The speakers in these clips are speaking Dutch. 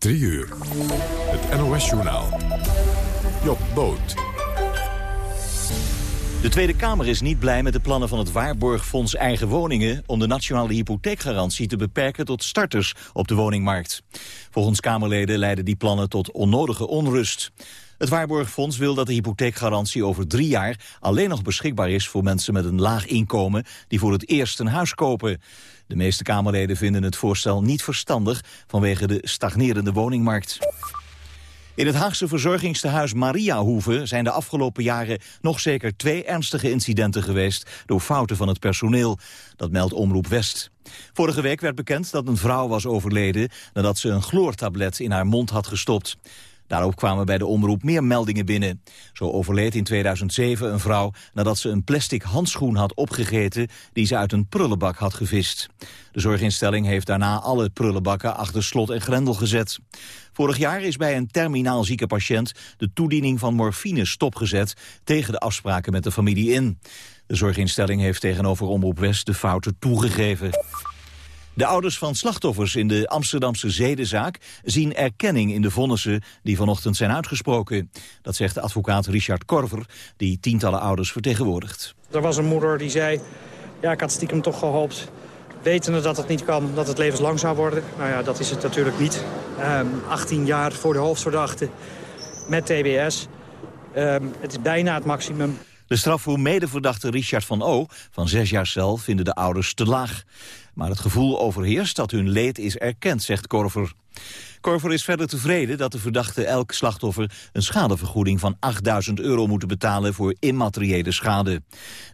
3 uur. Het NOS-journaal. Job Boot. De Tweede Kamer is niet blij met de plannen van het Waarborgfonds Eigen Woningen... om de nationale hypotheekgarantie te beperken tot starters op de woningmarkt. Volgens Kamerleden leiden die plannen tot onnodige onrust. Het Waarborgfonds wil dat de hypotheekgarantie over drie jaar alleen nog beschikbaar is voor mensen met een laag inkomen die voor het eerst een huis kopen. De meeste Kamerleden vinden het voorstel niet verstandig vanwege de stagnerende woningmarkt. In het Haagse verzorgingstehuis Mariahoeve zijn de afgelopen jaren nog zeker twee ernstige incidenten geweest door fouten van het personeel. Dat meldt Omroep West. Vorige week werd bekend dat een vrouw was overleden nadat ze een chloortablet in haar mond had gestopt. Daarop kwamen bij de omroep meer meldingen binnen. Zo overleed in 2007 een vrouw nadat ze een plastic handschoen had opgegeten die ze uit een prullenbak had gevist. De zorginstelling heeft daarna alle prullenbakken achter slot en grendel gezet. Vorig jaar is bij een terminaal zieke patiënt de toediening van morfine stopgezet tegen de afspraken met de familie in. De zorginstelling heeft tegenover Omroep West de fouten toegegeven. De ouders van slachtoffers in de Amsterdamse zedenzaak zien erkenning in de vonnissen die vanochtend zijn uitgesproken. Dat zegt de advocaat Richard Korver, die tientallen ouders vertegenwoordigt. Er was een moeder die zei, ja ik had stiekem toch gehoopt, wetende dat het niet kan, dat het levenslang zou worden. Nou ja, dat is het natuurlijk niet. Um, ehm, 18 jaar voor de hoofdverdachte met TBS. Um, het is bijna het maximum. De straf voor medeverdachte Richard van O. van zes jaar cel vinden de ouders te laag. Maar het gevoel overheerst dat hun leed is erkend, zegt Korver. Korver is verder tevreden dat de verdachten elk slachtoffer een schadevergoeding van 8000 euro moeten betalen voor immateriële schade.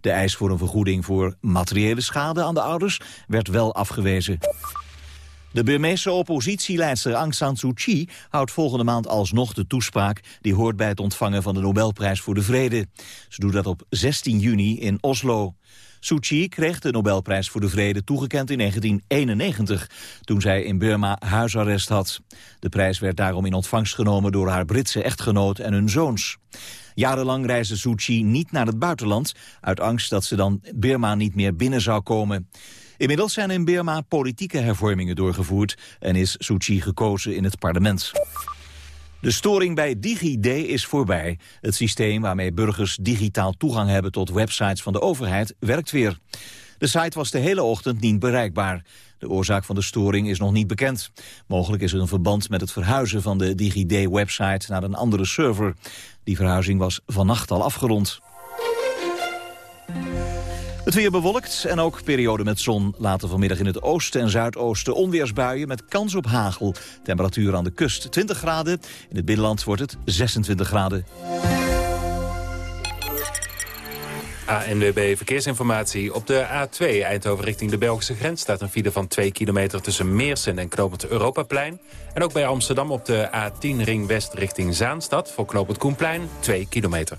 De eis voor een vergoeding voor materiële schade aan de ouders werd wel afgewezen. De Burmeese oppositieleidster Aung San Suu Kyi houdt volgende maand alsnog de toespraak die hoort bij het ontvangen van de Nobelprijs voor de Vrede. Ze doet dat op 16 juni in Oslo. Suu Kyi kreeg de Nobelprijs voor de Vrede toegekend in 1991, toen zij in Burma huisarrest had. De prijs werd daarom in ontvangst genomen door haar Britse echtgenoot en hun zoons. Jarenlang reisde Suu Kyi niet naar het buitenland, uit angst dat ze dan Burma niet meer binnen zou komen. Inmiddels zijn in Burma politieke hervormingen doorgevoerd en is Suu Kyi gekozen in het parlement. De storing bij DigiD is voorbij. Het systeem waarmee burgers digitaal toegang hebben tot websites van de overheid werkt weer. De site was de hele ochtend niet bereikbaar. De oorzaak van de storing is nog niet bekend. Mogelijk is er een verband met het verhuizen van de DigiD-website naar een andere server. Die verhuizing was vannacht al afgerond. Het weer bewolkt en ook periode met zon. Later vanmiddag in het oosten en zuidoosten onweersbuien met kans op hagel. Temperatuur aan de kust 20 graden. In het binnenland wordt het 26 graden. ANWB Verkeersinformatie. Op de A2 Eindhoven richting de Belgische grens... staat een file van 2 kilometer tussen Meersen en Knopend Europaplein. En ook bij Amsterdam op de A10 Ring West richting Zaanstad... voor Knopend Koenplein 2 kilometer.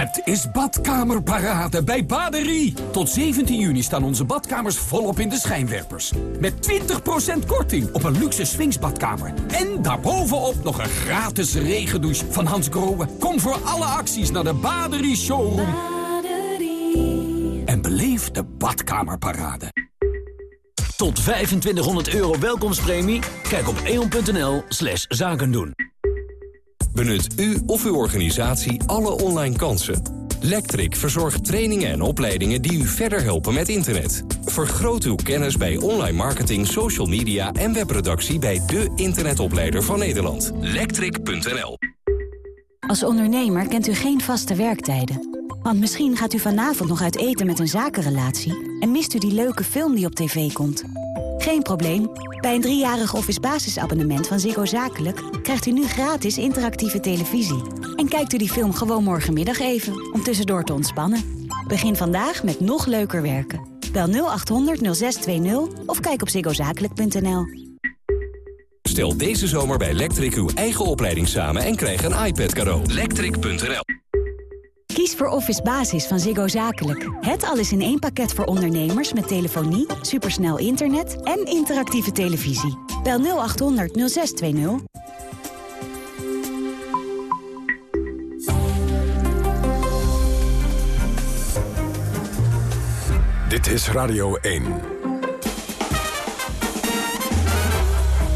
Het is badkamerparade bij Baderie. Tot 17 juni staan onze badkamers volop in de schijnwerpers. Met 20% korting op een luxe swingsbadkamer. En daarbovenop nog een gratis regendouche van Hans Grohe. Kom voor alle acties naar de Baderie Showroom. Baderie. En beleef de badkamerparade. Tot 2500 euro welkomstpremie? Kijk op eon.nl slash zakendoen. Benut u of uw organisatie alle online kansen. Lectric verzorgt trainingen en opleidingen die u verder helpen met internet. Vergroot uw kennis bij online marketing, social media en webproductie bij de internetopleider van Nederland. Lectric.nl Als ondernemer kent u geen vaste werktijden. Want misschien gaat u vanavond nog uit eten met een zakenrelatie... en mist u die leuke film die op tv komt. Geen probleem. Bij een driejarig office basisabonnement van Ziggo Zakelijk... krijgt u nu gratis interactieve televisie. En kijkt u die film gewoon morgenmiddag even, om tussendoor te ontspannen. Begin vandaag met nog leuker werken. Bel 0800 0620 of kijk op ziggozakelijk.nl. Stel deze zomer bij Lectric uw eigen opleiding samen en krijg een iPad cadeau. Lectric.nl Kies voor Office Basis van Ziggo Zakelijk. Het alles in één pakket voor ondernemers met telefonie, supersnel internet en interactieve televisie. Bel 0800 0620. Dit is Radio 1.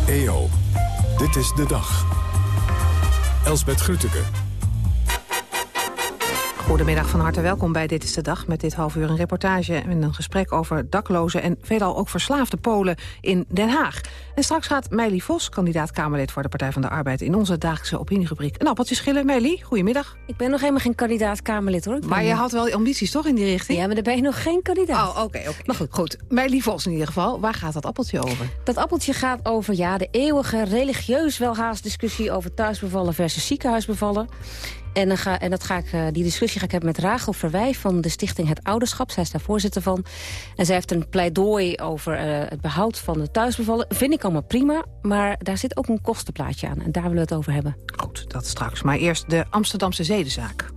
EO, dit is de dag. Elsbeth Grütke. Goedemiddag, van harte welkom bij Dit is de Dag... met dit half uur een reportage en een gesprek over daklozen... en veelal ook verslaafde Polen in Den Haag. En straks gaat Meili Vos, kandidaat Kamerlid voor de Partij van de Arbeid... in onze dagelijkse opinierubriek een appeltje schillen. Meili, goedemiddag. Ik ben nog helemaal geen kandidaat Kamerlid, hoor. Maar je had wel ambities toch in die richting? Ja, maar daar ben je nog geen kandidaat. Oh, oké, oké. Maar goed, goed. Meili Vos in ieder geval. Waar gaat dat appeltje over? Dat appeltje gaat over ja, de eeuwige religieus welhaast discussie... over thuisbevallen versus ziekenhuisbevallen. En, dan ga, en dat ga ik, eh, die discussie ga ik hebben met Rachel Verwij... van de stichting Het Ouderschap. Zij is daar voorzitter van. En zij heeft een pleidooi over eh, het behoud van de thuisbevallen. Vind ik allemaal prima, maar daar zit ook een kostenplaatje aan. En daar willen we het over hebben. Goed, dat straks. Maar eerst de Amsterdamse zedenzaak.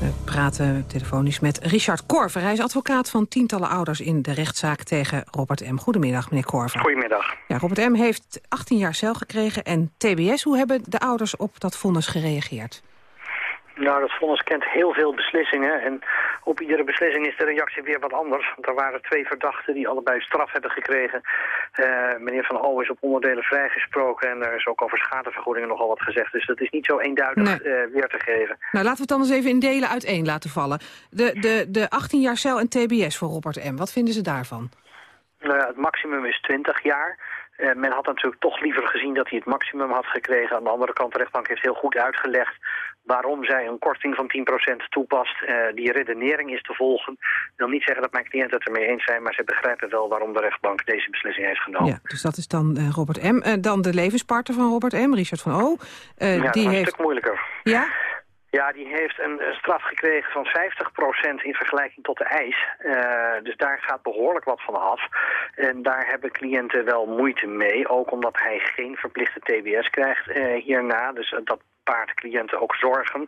We praten telefonisch met Richard Korver. Hij is advocaat van tientallen ouders in de rechtszaak tegen Robert M. Goedemiddag, meneer Korver. Goedemiddag. Ja, Robert M. heeft 18 jaar cel gekregen en TBS. Hoe hebben de ouders op dat vonnis gereageerd? Nou, dat vonnis kent heel veel beslissingen. En op iedere beslissing is de reactie weer wat anders. Want er waren twee verdachten die allebei straf hebben gekregen. Eh, meneer Van O is op onderdelen vrijgesproken. En er is ook over schadevergoedingen nogal wat gezegd. Dus dat is niet zo eenduidig eh, weer te geven. Nou, laten we het dan eens even in delen uiteen laten vallen. De, de, de 18 jaar cel en TBS voor Robert M. Wat vinden ze daarvan? Nou ja, het maximum is 20 jaar. Eh, men had natuurlijk toch liever gezien dat hij het maximum had gekregen. Aan de andere kant, de rechtbank heeft heel goed uitgelegd waarom zij een korting van 10% toepast. Eh, die redenering is te volgen. Ik wil niet zeggen dat mijn cliënten het ermee eens zijn, maar ze begrijpen wel waarom de rechtbank deze beslissing heeft genomen. Ja, dus dat is dan eh, Robert M. Dan de levenspartner van Robert M., Richard van O. Ja, dat die is een heeft... stuk moeilijker. Ja? Ja, die heeft een, straf gekregen van 50% in vergelijking tot de eis. Eh, dus daar gaat behoorlijk wat van af. En daar hebben cliënten wel moeite mee. Ook omdat hij geen verplichte TBS krijgt eh, hierna. Dus dat paart cliënten ook zorgen.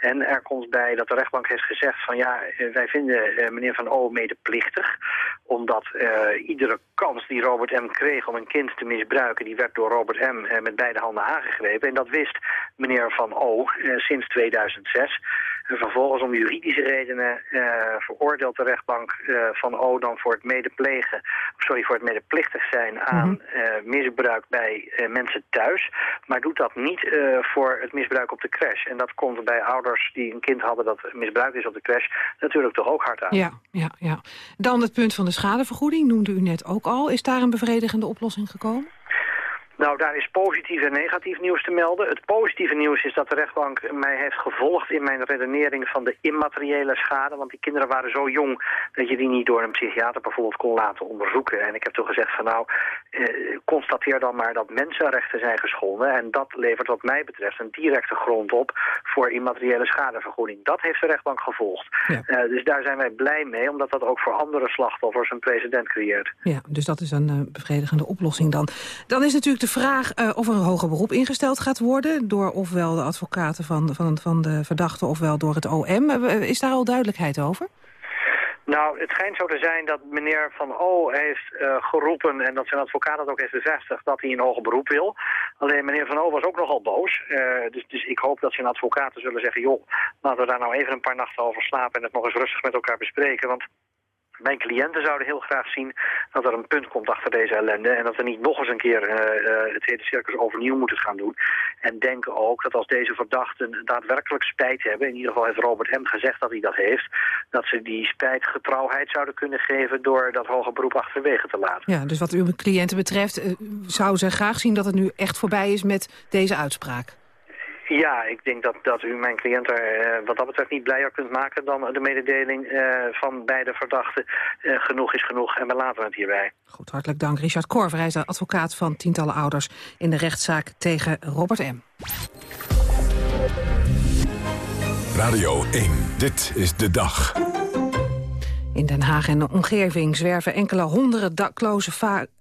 En er komt bij dat de rechtbank heeft gezegd van ja, eh, wij vinden meneer Van O medeplichtig. Omdat iedere kans die Robert M. kreeg om een kind te misbruiken, die werd door Robert M. eh, met beide handen aangegrepen. En dat wist meneer Van O. eh, sinds 2006. En vervolgens om juridische redenen eh, veroordeelt de rechtbank Van O dan voor het medeplegen, sorry, voor het medeplichtig zijn aan eh, misbruik bij mensen thuis. Maar doet dat niet voor het misbruik op de crash. En dat komt bij ouders die een kind hadden dat misbruikt is op de crash natuurlijk toch ook hard aan. Ja, ja, ja. Dan het punt van de schadevergoeding, noemde u net ook al. Is daar een bevredigende oplossing gekomen? Nou, daar is positief en negatief nieuws te melden. Het positieve nieuws is dat de rechtbank mij heeft gevolgd in mijn redenering van de immateriële schade. Want die kinderen waren zo jong dat je die niet door een psychiater bijvoorbeeld kon laten onderzoeken. En ik heb toen gezegd van nou, eh, constateer dan maar dat mensenrechten zijn geschonden. En dat levert wat mij betreft een directe grond op voor immateriële schadevergoeding. Dat heeft de rechtbank gevolgd. Eh, dus daar zijn wij blij mee, omdat dat ook voor andere slachtoffers een precedent creëert. Ja, dus dat is een eh, bevredigende oplossing dan. Dan is natuurlijk de vraag eh, of er een hoger beroep ingesteld gaat worden... door ofwel de advocaten van, van, van de verdachte ofwel door het OM. Eh, Is daar al duidelijkheid over? Nou, het schijnt zo te zijn dat meneer Van O heeft eh, geroepen... en dat zijn advocaat dat ook heeft bevestigd dat hij een hoger beroep wil. Alleen meneer Van O was ook nogal boos. Dus, dus ik hoop dat zijn advocaten zullen zeggen... joh, laten we daar nou even een paar nachten over slapen... en het nog eens rustig met elkaar bespreken. Want mijn cliënten zouden heel graag zien dat er een punt komt achter deze ellende... en dat we niet nog eens een keer eh, het hele circus overnieuw moeten gaan doen. En denken ook dat als deze verdachten daadwerkelijk spijt hebben... in ieder geval heeft Robert M. gezegd dat hij dat heeft... dat ze die spijt getrouwheid zouden kunnen geven... door dat hoge beroep achterwege te laten. Ja, dus wat uw cliënten betreft eh, zou ze graag zien dat het nu echt voorbij is met deze uitspraak. Ja, ik denk dat, dat u mijn cliënt er eh, wat dat betreft niet blijer kunt maken dan de mededeling eh, van beide verdachten. Eh, genoeg is genoeg en we laten het hierbij. Goed, hartelijk dank. Richard Korver, hij is de advocaat van tientallen ouders in de rechtszaak tegen Robert M. Radio 1, dit is de dag. In Den Haag en de omgeving zwerven enkele honderden dakloze,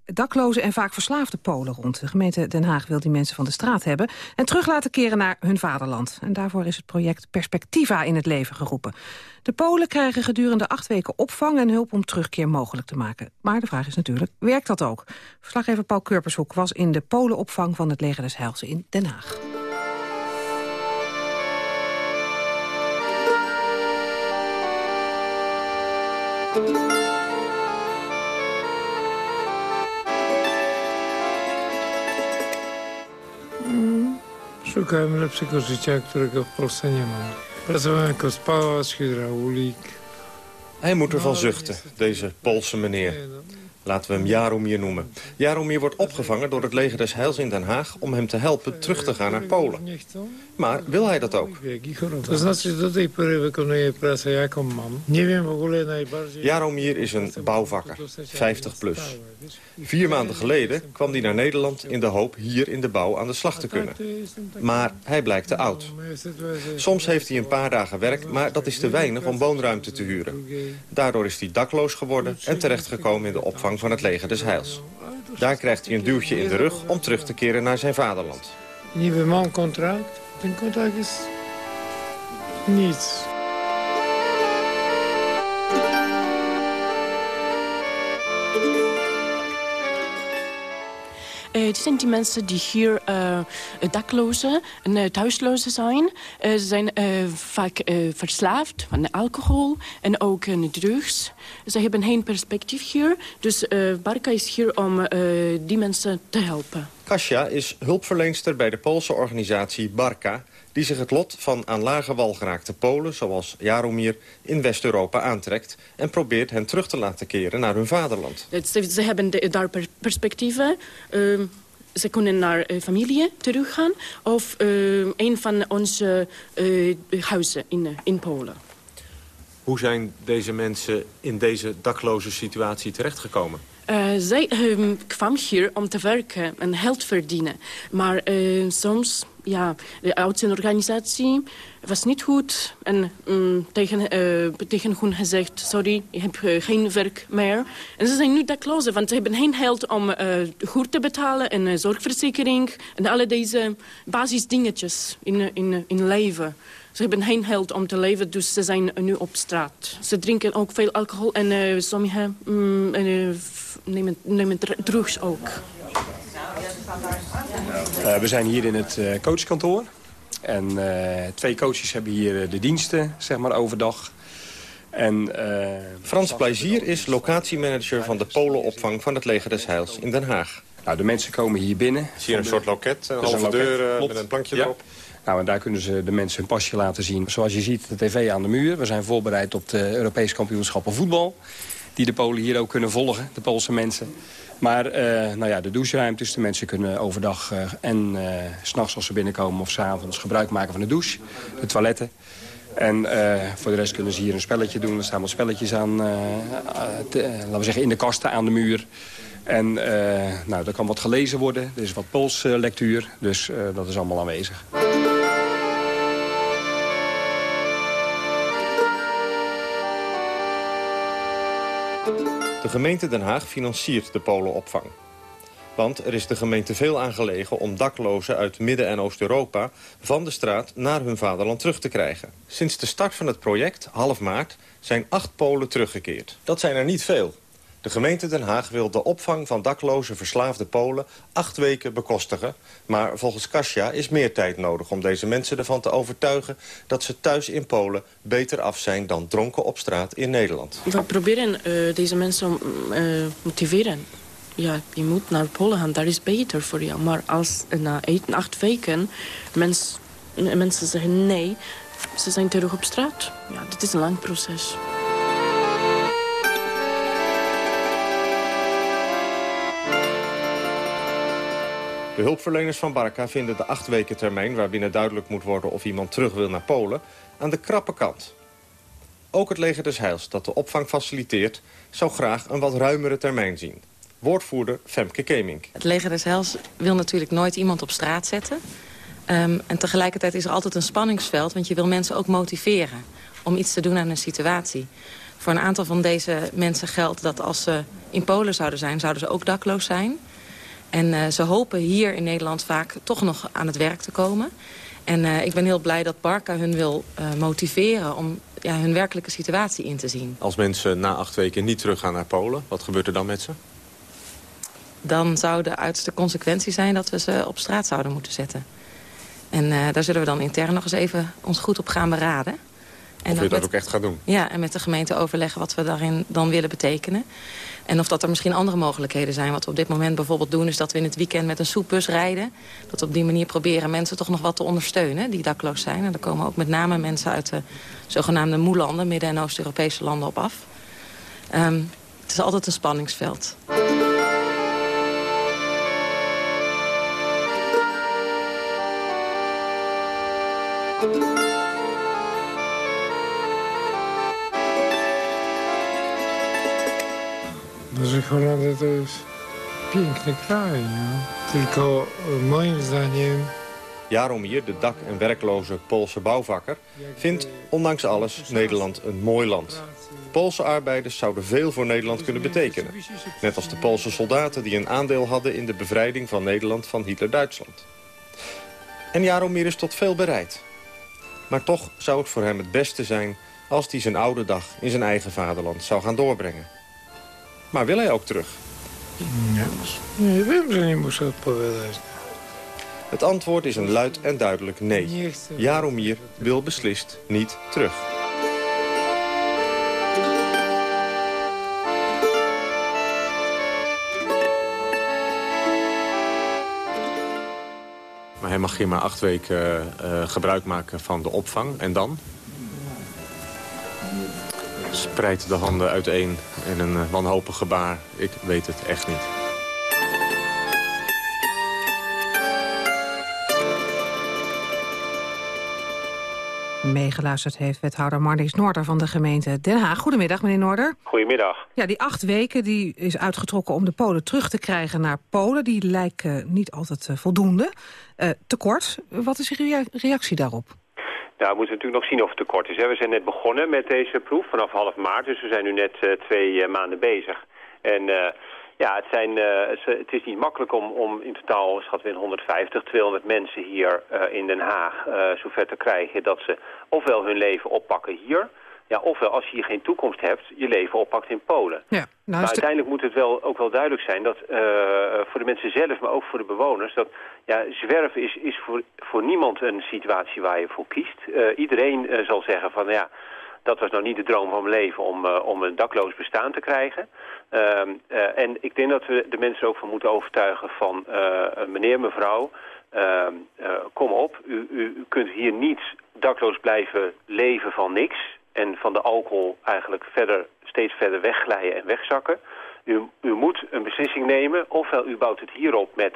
va- dakloze en vaak verslaafde Polen rond. De gemeente Den Haag wil die mensen van de straat hebben... en terug laten keren naar hun vaderland. En daarvoor is het project Perspectiva in het leven geroepen. De Polen krijgen gedurende acht weken opvang en hulp om terugkeer mogelijk te maken. Maar de vraag is natuurlijk, werkt dat ook? Verslaggever Paul Kurpershoek was in de Polenopvang van het Leger des Heils in Den Haag. Szukałem lepszego życia, którego w Polsce nie mam. Pracowałem jako spawarz, hydraulik. Hij moet ervan zuchten, deze Poolse meneer. Laten we hem Jaromir noemen. Jaromir wordt opgevangen door het leger des Heils in Den Haag... om hem te helpen terug te gaan naar Polen. Maar wil hij dat ook? Jaromir is een bouwvakker, 50 plus. Vier maanden geleden kwam hij naar Nederland in de hoop hier in de bouw aan de slag te kunnen. Maar hij blijkt te oud. Soms heeft hij een paar dagen werk, maar dat is te weinig om woonruimte te huren. Daardoor is hij dakloos geworden en terechtgekomen in de opvang van het leger des Heils. Daar krijgt hij een duwtje in de rug om terug te keren naar zijn vaderland. Niby mam kontrakt, ten jest nic. Eh, dit zijn die mensen die hier eh, daklozen en thuislozen zijn. Eh, ze zijn vaak verslaafd aan alcohol en ook drugs. Ze hebben geen perspectief hier. Dus Barca is hier om die mensen te helpen. Kasia is hulpverleenster bij de Poolse organisatie Barka... die zich het lot van aan lage wal geraakte Polen, zoals Jaromir, in West-Europa aantrekt... en probeert hen terug te laten keren naar hun vaderland. Ze, hebben daar per- perspectieven. Ehm, ze kunnen naar eh, familie teruggaan of ehm, een van onze eh, huizen in, eh, in Polen. Hoe zijn deze mensen in deze dakloze situatie terechtgekomen? Eh, zij ehm, kwam hier om te werken en geld verdienen. Maar eh, soms, ja, de uitzendorganisatie was niet goed. En mm, tegen, eh, tegen hun gezegd, sorry, hebt eh, geen werk meer. En ze zijn nu daklozen, want ze hebben geen geld om goed te betalen... en zorgverzekering en alle deze basisdingetjes in, in, in leven. Ze hebben geen geld om te leven, dus ze zijn nu op straat. Ze drinken ook veel alcohol en eh, sommigen mm, eh, nemen, nemen dr- drugs ook. Eh, we zijn hier in het eh, coachkantoor. En eh, twee coaches hebben hier de diensten, zeg maar, overdag. En, eh, Frans Plezier is locatiemanager van de Polenopvang van het leger des Heils in Den Haag. Nou, de mensen komen hier binnen. Zie je een soort loket, een halve deur met een plankje Ja. Nou, en daar kunnen ze de mensen hun pasje laten zien. Zoals je ziet, de tv aan de muur. We zijn voorbereid op de Europese kampioenschappen voetbal. Die de Polen hier ook kunnen volgen, de Poolse mensen. Maar eh, nou ja, de doucheruimtes, de mensen kunnen overdag eh, en eh, s s'nachts als ze binnenkomen of s'avonds gebruik maken van de douche. De toiletten. En eh, voor de rest kunnen ze hier een spelletje doen. Er staan wat spelletjes aan, eh, eh, te- eh, laten we zeggen, in de kasten aan de muur. En eh, nou, er kan wat gelezen worden. Er is wat polslectuur, dus eh, dat is allemaal aanwezig. De gemeente Den Haag financiert de Polenopvang. Want er is de gemeente veel aan gelegen om daklozen uit Midden- en Oost-Europa... van de straat naar hun vaderland terug te krijgen. Sinds de start van het project, half maart, zijn acht Polen teruggekeerd. Dat zijn er niet veel. De gemeente Den Haag wil de opvang van dakloze verslaafde Polen acht weken bekostigen. Maar volgens Kasia is meer tijd nodig om deze mensen ervan te overtuigen... dat ze thuis in Polen beter af zijn dan dronken op straat in Nederland. We proberen eh, deze mensen eh, motiveren. Ja, je moet naar Polen gaan, daar is beter voor jou. Maar als na één, acht weken mensen zeggen nee, ze zijn terug op straat. Ja, dit is een lang proces. De hulpverleners van Barca vinden de acht weken termijn... waarbinnen duidelijk moet worden of iemand terug wil naar Polen... aan de krappe kant. Ook het leger des Heils, dat de opvang faciliteert... zou graag een wat ruimere termijn zien. Woordvoerder Femke Kemink. Het leger des Heils wil natuurlijk nooit iemand op straat zetten. Um, en tegelijkertijd is er altijd een spanningsveld... want je wil mensen ook motiveren om iets te doen aan een situatie. Voor een aantal van deze mensen geldt dat als ze in Polen zouden zijn... zouden ze ook dakloos zijn. En uh, ze hopen hier in Nederland vaak toch nog aan het werk te komen. En uh, ik ben heel blij dat Barca hun wil uh, motiveren om ja, hun werkelijke situatie in te zien. Als mensen na acht weken niet teruggaan naar Polen, wat gebeurt er dan met ze? Dan zou de uiterste consequentie zijn dat we ze op straat zouden moeten zetten. En uh, daar zullen we dan intern nog eens even ons goed op gaan beraden. En of je dat ook echt gaat doen? Ja, en met de gemeente overleggen wat we daarin dan willen betekenen. En of dat er misschien andere mogelijkheden zijn. Wat we op dit moment bijvoorbeeld doen... is dat we in het weekend met een soepbus rijden. Dat we op die manier proberen mensen toch nog wat te ondersteunen... die dakloos zijn. En daar komen ook met name mensen uit de zogenaamde moelanden... Midden- en Oost-Europese landen op af. Um, het is altijd een spanningsveld. Że to jest piękny kraj, no. Tylko moim zdaniem... Jaromir, de dak- en werkloze Poolse bouwvakker, vindt ondanks alles Nederland een mooi land. Poolse arbeiders zouden veel voor Nederland kunnen betekenen. Net als de Poolse soldaten die een aandeel hadden in de bevrijding van Nederland van Hitler-Duitsland. En Jaromir is tot veel bereid. Maar toch zou het voor hem het beste zijn als hij zijn oude dag in zijn eigen vaderland zou gaan doorbrengen. Maar wil hij ook terug? Het antwoord is een luid en duidelijk nee. Jaromir wil beslist niet terug. Maar hij mag hier maar acht weken uh, gebruik maken van de opvang. En dan? Spreidt de handen uiteen in een eh, wanhopig gebaar. Ik weet het echt niet. Meegeluisterd heeft wethouder Marnix Noorder van de gemeente Den Haag. Goedemiddag, meneer Noorder. Goedemiddag. Ja, die acht weken die is uitgetrokken om de Polen terug te krijgen naar Polen. Die lijken niet altijd uh, voldoende. Uh, tekort. Wat is uw reactie daarop? Nou, we moeten natuurlijk nog zien of het tekort is. Hè. We zijn net begonnen met deze proef vanaf half maart, dus we zijn nu net uh, twee uh, maanden bezig. En uh, ja, het, zijn, het is niet makkelijk om, om in totaal, schat we 150, 200 mensen hier in Den Haag zover te krijgen dat ze ofwel hun leven oppakken hier... Ja, ofwel als je hier geen toekomst hebt, je leven oppakt in Polen. Ja, nou maar uiteindelijk moet het wel, ook wel duidelijk zijn dat uh, voor de mensen zelf, maar ook voor de bewoners, dat ja, zwerven is, is voor, voor niemand een situatie waar je voor kiest. Uh, iedereen uh, zal zeggen van ja, dat was nou niet de droom van mijn leven om, om een dakloos bestaan te krijgen. Ehm, en ik denk dat we de mensen ook van moeten overtuigen van meneer, mevrouw, ehm, kom op, u, u, u kunt hier niet dakloos blijven leven van niks en van de alcohol eigenlijk verder, steeds verder wegglijden en wegzakken. U, u moet een beslissing nemen, ofwel u bouwt het hierop met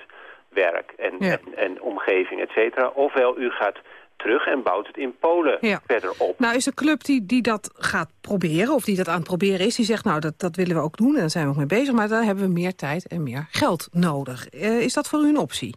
werk en, ja. en, en, omgeving, et cetera, ofwel u gaat terug en bouwt het in Polen ja. verder op. Nou is de club die, die dat gaat proberen, of die dat aan het proberen is, die zegt nou dat, dat willen we ook doen en daar zijn we ook mee bezig, maar daar hebben we meer tijd en meer geld nodig. Uh, is dat voor u een optie?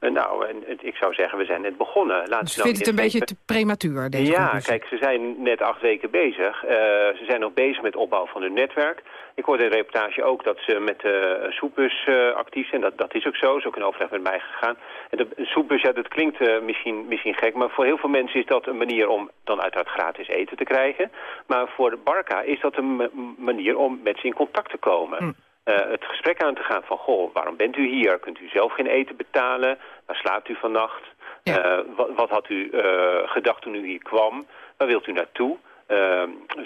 Uh, nou, en, ik zou zeggen, we zijn net begonnen. Laten dus nou vindt het een beetje te prematuur, deze Ja, conclusie. kijk, ze zijn net acht weken bezig. Uh, ze zijn nog bezig met opbouw van hun netwerk. Ik hoorde in de reportage ook dat ze met de uh, soepbus actief zijn. Dat, dat is ook zo, is ook in overleg met mij gegaan. En de soepbus, ja, dat klinkt misschien, misschien gek... maar voor heel veel mensen is dat een manier om dan uiteraard gratis eten te krijgen. Maar voor de Barca is dat een manier om met ze in contact te komen... Hm. Uh, het gesprek aan te gaan van, goh, waarom bent u hier? Kunt u zelf geen eten betalen? Waar slaapt u vannacht? Ja. Uh, wat, wat, had u uh, gedacht toen u hier kwam? Waar wilt u naartoe?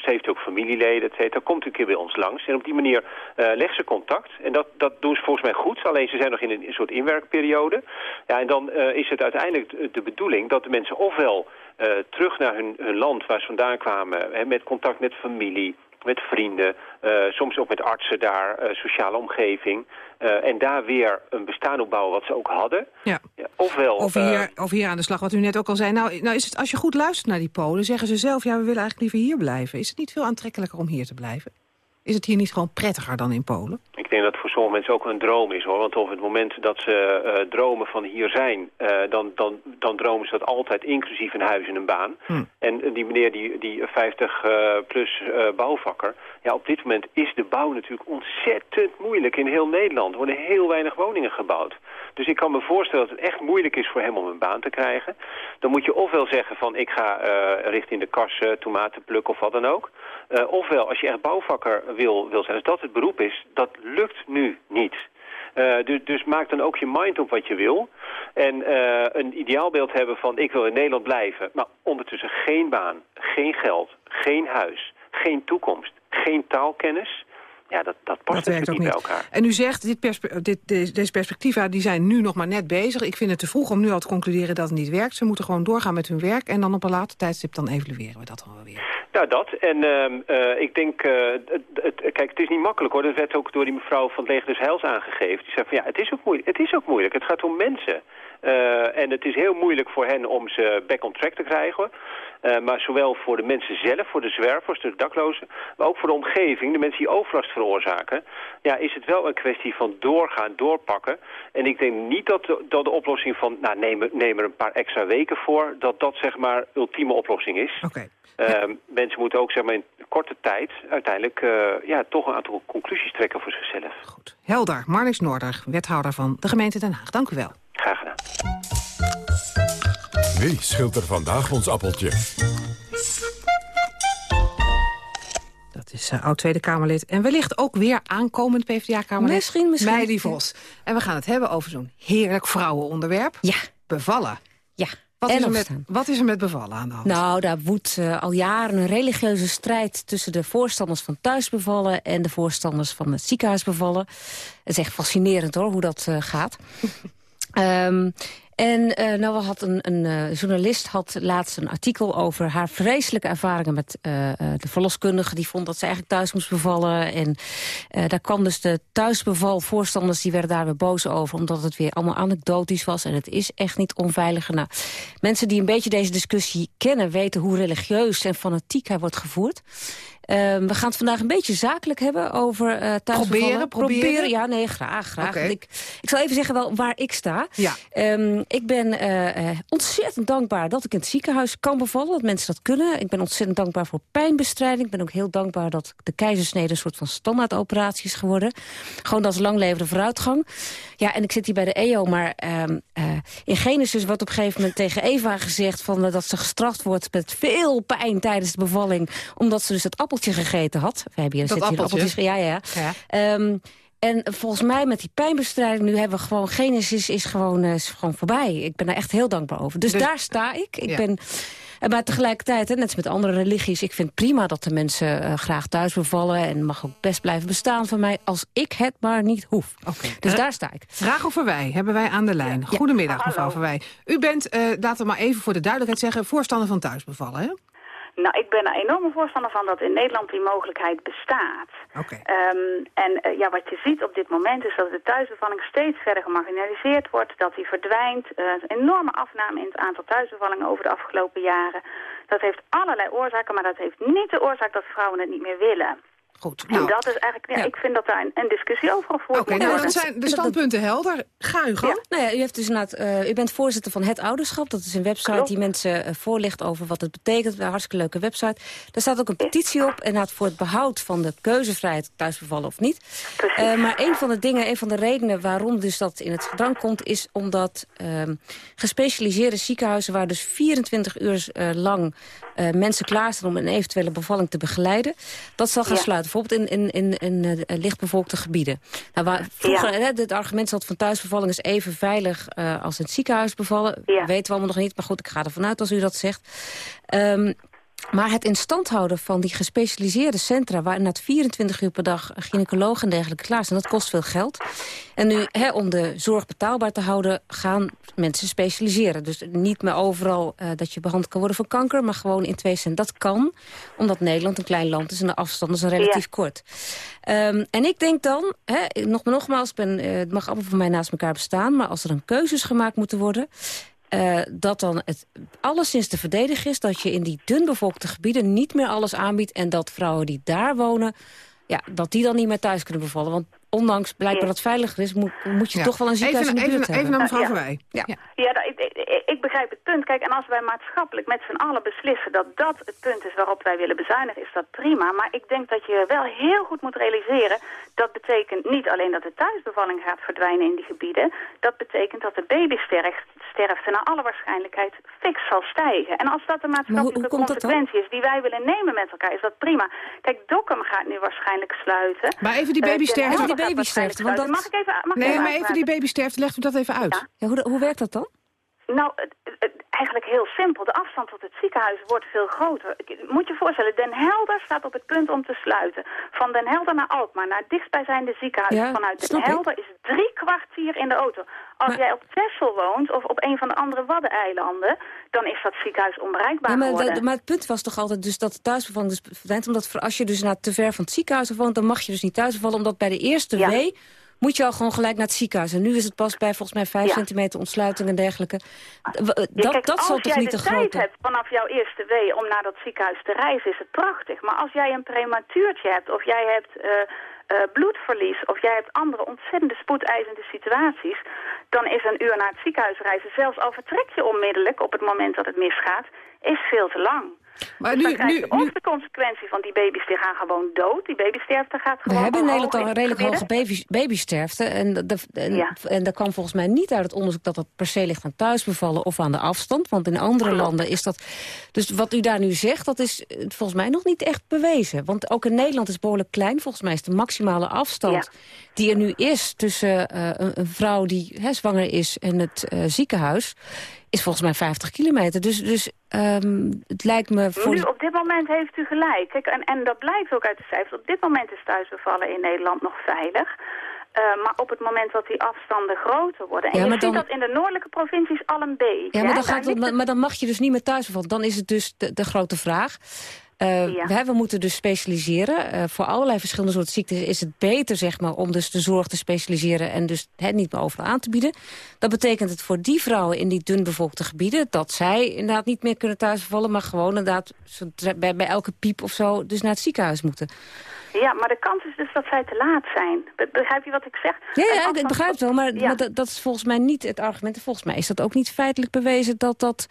ze heeft ook familieleden, et cetera. Komt u een keer bij ons langs. En op die manier legt ze contact. En dat, dat doen ze volgens mij goed. Alleen ze zijn nog in een, een soort inwerkperiode. Ja, en dan is het uiteindelijk de bedoeling dat de mensen ofwel terug naar hun, hun land waar ze vandaan kwamen... Hè, met contact met familie, met vrienden, eh, soms ook met artsen daar, eh, sociale omgeving. Eh, en daar weer een bestaan opbouwen wat ze ook hadden. Ja. ofwel... Of hier, of hier aan de slag, wat u net ook al zei. Nou, nou is het, als je goed luistert naar die Polen, zeggen ze zelf... ja, we willen eigenlijk liever hier blijven. Is het niet veel aantrekkelijker om hier te blijven? Is het hier niet gewoon prettiger dan in Polen? Ik denk dat het voor sommige mensen ook een droom is hoor. Want op het moment dat ze eh, dromen van hier zijn, eh, dan, dan, dan dromen ze dat altijd inclusief een huis en een baan. En die meneer, die, die 50 eh, plus bouwvakker, ja op dit moment is de bouw natuurlijk ontzettend moeilijk in heel Nederland. Er worden heel weinig woningen gebouwd. Dus ik kan me voorstellen dat het echt moeilijk is voor hem om een baan te krijgen. Dan moet je ofwel zeggen van ik ga richting de kassen, tomaten plukken of wat dan ook. Ofwel als je echt bouwvakker wil, wil zijn, als dat het beroep is, dat lukt nu niet. Uh, dus, dus, maak dan ook je mind op wat je wil. En uh, een ideaalbeeld hebben van ik wil in Nederland blijven. Maar ondertussen geen baan, geen geld, geen huis, geen toekomst, geen taalkennis. Ja, dat, dat past dat werkt niet ook bij elkaar. En u zegt, dit perspe dit, deze, deze perspectiva die zijn nu nog maar net bezig. Ik vind het te vroeg om nu al te concluderen dat het niet werkt. Ze moeten gewoon doorgaan met hun werk en dan op een later tijdstip dan evalueren we dat dan wel weer. Nou, dat. En uh, ik denk, uh, het, het, kijk, het is niet makkelijk hoor. Dat werd ook door die mevrouw van het Leger des Heils aangegeven. Die zei van ja, het is ook moeilijk. Het is ook moeilijk. Het gaat om mensen. Uh, en het is heel moeilijk voor hen om ze back on track te krijgen. Uh, maar zowel voor de mensen zelf, voor de zwervers, de daklozen... maar ook voor de omgeving, de mensen die overlast veroorzaken... ja, is het wel een kwestie van doorgaan, doorpakken. En ik denk niet dat de, dat de oplossing van... nou, neem, neem er een paar extra weken voor... dat dat zeg maar ultieme oplossing is. Oké. Uh, mensen moeten ook zeg maar, in korte tijd uiteindelijk uh, ja, toch een aantal conclusies trekken voor zichzelf. Goed. Helder, Marnix Noorder, wethouder van de gemeente Den Haag. Dank u wel. Graag gedaan. Wie schilt er vandaag ons appeltje? Dat is uh, oud-Tweede Kamerlid en wellicht ook weer aankomend PvdA-Kamerlid. Misschien, misschien. Meili Vos. En we gaan het hebben over zo'n heerlijk vrouwenonderwerp. Ja. Bevallen. Ja. Wat is, er met, wat is er met bevallen aan de hand? Nou, daar woedt eh, al jaren een religieuze strijd... tussen de voorstanders van thuisbevallen... en de voorstanders van het ziekenhuisbevallen. Het is echt fascinerend hoor, hoe dat eh, gaat. Ehm, en eh, nou, had een, een eh, journalist had laatst een artikel over haar vreselijke ervaringen met eh, de verloskundige. Die vond dat ze eigenlijk thuis moest bevallen. En daar kwam dus de thuisbevalvoorstanders, die werden daar weer boos over. Omdat het weer allemaal anekdotisch was. En het is echt niet onveiliger. Nou, mensen die een beetje deze discussie kennen, weten hoe religieus en fanatiek hij wordt gevoerd. Ehm, we gaan het vandaag een beetje zakelijk hebben over eh thuisbevallen. Proberen, proberen? Ja, nee, graag. graag. Ik, ik zal even zeggen wel waar ik sta. Ja. Ehm, ik ben eh, eh, ontzettend dankbaar dat ik in het ziekenhuis kan bevallen. Dat mensen dat kunnen. Ik ben ontzettend dankbaar voor pijnbestrijding. Ik ben ook heel dankbaar dat de keizersnede een soort van standaardoperatie is geworden. Gewoon dat is langlevende vooruitgang. Ja, en ik zit hier bij de EO, maar ehm, eh, in Genesis wordt op een gegeven moment tegen Eva gezegd... Van, dat ze gestraft wordt met veel pijn tijdens de bevalling... omdat ze dus het appeltje gegeten had. We hebben hier, Dat zitten hier appeltje? appeltjes. Ja, ja, ja. Ja. Ehm, en volgens mij met die pijnbestrijding, nu hebben we gewoon Genesis is gewoon, eh, is gewoon voorbij. Ik ben daar echt heel dankbaar over. Dus, Dus- daar sta ik. ik Ja. ben, en maar tegelijkertijd, net als met andere religies, ik vind prima dat de mensen eh, graag thuis bevallen en mag ook best blijven bestaan van mij als ik het maar niet hoef. Dus daar sta ik. Rachel Verwij hebben wij aan de lijn. Goedemiddag, mevrouw Verwij. U bent, eh, laten we maar even voor de duidelijkheid zeggen... voorstander van thuisbevallen, hè? Nou, ik ben er enorme voorstander van dat in Nederland die mogelijkheid bestaat. Oké. Ehm, en eh, ja, wat je ziet op dit moment is dat de thuisbevalling steeds verder gemarginaliseerd wordt. Dat die verdwijnt. Eh, een enorme afname in het aantal thuisbevallingen over de afgelopen jaren. Dat heeft allerlei oorzaken, maar dat heeft niet de oorzaak dat vrouwen het niet meer willen. Goed. en dat is eigenlijk, ja, ik vind dat daar een, een discussie over gevoerd Oké, moet nou, dat zijn de standpunten helder. Ga u gang. Nou ja, u, heeft dus inderdaad, eh, u bent voorzitter van Het Ouderschap. Dat is een website die mensen eh, voorlicht over wat het betekent. Een hartstikke leuke website. Daar staat ook een petitie op. Inderdaad voor het behoud van de keuzevrijheid thuisbevallen of niet. Eh, maar een van de dingen, een van de redenen waarom dus dat in het gedrang komt... is omdat ehm, gespecialiseerde ziekenhuizen... waar dus 24 uur eh, lang eh, mensen klaarstaan om een eventuele bevalling te begeleiden... dat zal gaan Ja. sluiten. Bijvoorbeeld in, in, in, in eh, lichtbevolkte gebieden. Nou, waar vroeger, Ja. hè, het argument zat van thuisbevalling is even veilig eh, als in het ziekenhuis bevallen. Weten we allemaal nog niet, maar goed, ik ga ervan uit als u dat zegt. Ehm, Maar het in stand houden van die gespecialiseerde centra... waar inderdaad 24 uur per dag gynaecoloog en dergelijke klaar zijn... dat kost veel geld. En nu, hè, om de zorg betaalbaar te houden... gaan mensen specialiseren. Dus niet meer overal eh, dat je behandeld kan worden voor kanker... maar gewoon in twee centra. Dat kan, omdat Nederland een klein land is... en de afstanden zijn relatief Ja. kort. Ehm, en ik denk dan, hè, nog, nogmaals, ben, eh, het mag allemaal voor mij naast elkaar bestaan... maar als er dan keuzes gemaakt moeten worden... eh, dat dan het alleszins te verdedigen is... dat je in die dunbevolkte gebieden niet meer alles aanbiedt... en dat vrouwen die daar wonen, ja, dat die dan niet meer thuis kunnen bevallen. Want ondanks blijkbaar dat het veiliger is... moet, moet je Ja. toch wel een ziekenhuis Even- in de buurt even- hebben. even naar mevrouw Ja. Verwij. Ja. Ja, dat- ik, ik, ik begrijp het punt. Kijk, en als wij maatschappelijk met z'n allen beslissen dat dat het punt is waarop wij willen bezuinigen, is dat prima. Maar ik denk dat je wel heel goed moet realiseren, dat betekent niet alleen dat de thuisbevalling gaat verdwijnen in die gebieden, dat betekent dat de babysterfte naar alle waarschijnlijkheid fix zal stijgen. En als dat de maatschappelijke hoe consequentie is die wij willen nemen met elkaar, is dat prima. Kijk, Dokkum gaat nu waarschijnlijk sluiten. Maar even die Eh, babysterfte. Even die babysterfte, want dat-. Mag ik even, mag ik Nee, maar even die babysterfte, legt u dat even uit. Ja, hoe, hoe werkt dat dan? Nou, eigenlijk heel simpel. De afstand tot het ziekenhuis wordt veel groter. Moet je voorstellen, Den Helder staat op het punt om te sluiten. Van Den Helder naar Alkmaar, naar het dichtstbijzijnde ziekenhuis. Ja, Vanuit Den ik. Helder is drie kwartier in de auto. Als jij op Texel woont of op een van de andere Waddeneilanden... dan is dat ziekenhuis onbereikbaar Ja, maar, geworden. dat- maar het punt was toch altijd dus dat de thuisbevalling dus verdwijnt. Omdat als je dus naar te ver van het ziekenhuis woont... dan mag je dus niet thuisbevallen. Omdat bij de eerste Ja. wee moet je al gewoon gelijk naar het ziekenhuis. En nu is het pas bij volgens mij 5 Ja. centimeter ontsluiting en dergelijke. Ja, Dat, kijk, dat zal als toch jij niet de de tijd grote... hebt vanaf jouw eerste wee om naar dat ziekenhuis te reizen, is het prachtig. Maar als jij een prematuurtje hebt, of jij hebt eh, eh, bloedverlies, of jij hebt andere ontzettende spoedeisende situaties, dan is een uur naar het ziekenhuis reizen, zelfs al vertrek je onmiddellijk op het moment dat het misgaat, is veel te lang. Maar nu- dan krijg je nu- of de consequentie van die baby's die gaan gewoon dood, die babysterfte gaat We gewoon hebben in Nederland al een redelijk hoge baby, babysterfte. En, dat- dat- en, Ja. en dat kwam volgens mij niet uit het onderzoek... dat dat per se ligt aan thuisbevallen of aan de afstand. Want in andere landen is dat... Dus wat u daar nu zegt, dat is eh, volgens mij nog niet echt bewezen. Want ook in Nederland is behoorlijk klein. Volgens mij is de maximale afstand die er nu is... tussen eh, een, een vrouw die hè, zwanger is en het eh, ziekenhuis... is volgens mij 50 kilometer. Dus, dus ehm, het lijkt me... Voor Nu, op dit moment heeft u gelijk. Kijk, en, en dat blijkt ook uit de cijfers. Op dit moment is thuisbevallen in Nederland nog veilig. Eh, maar op het moment dat die afstanden groter worden... en Ja, je ziet dan- dat in de noordelijke provincies al een beetje. Ja, maar dan, gaat het, maar, maar dan mag je dus niet meer thuis bevallen. Dan is het dus de, de grote vraag. Eh, Ja. we, we moeten dus specialiseren. Eh, voor allerlei verschillende soorten ziekten is het beter zeg maar, om dus de zorg te specialiseren... en dus het niet meer overal aan te bieden. Dat betekent het voor die vrouwen in die dunbevolkte gebieden... dat zij inderdaad niet meer kunnen thuisbevallen... maar gewoon inderdaad bij, bij elke piep of zo dus naar het ziekenhuis moeten. Ja, maar de kans is dus dat zij te laat zijn. Be- Begrijp je wat ik zeg? Ja, ja ik begrijp het wel, maar, Ja. maar dat, dat is volgens mij niet het argument. En Volgens mij is dat ook niet feitelijk bewezen dat dat...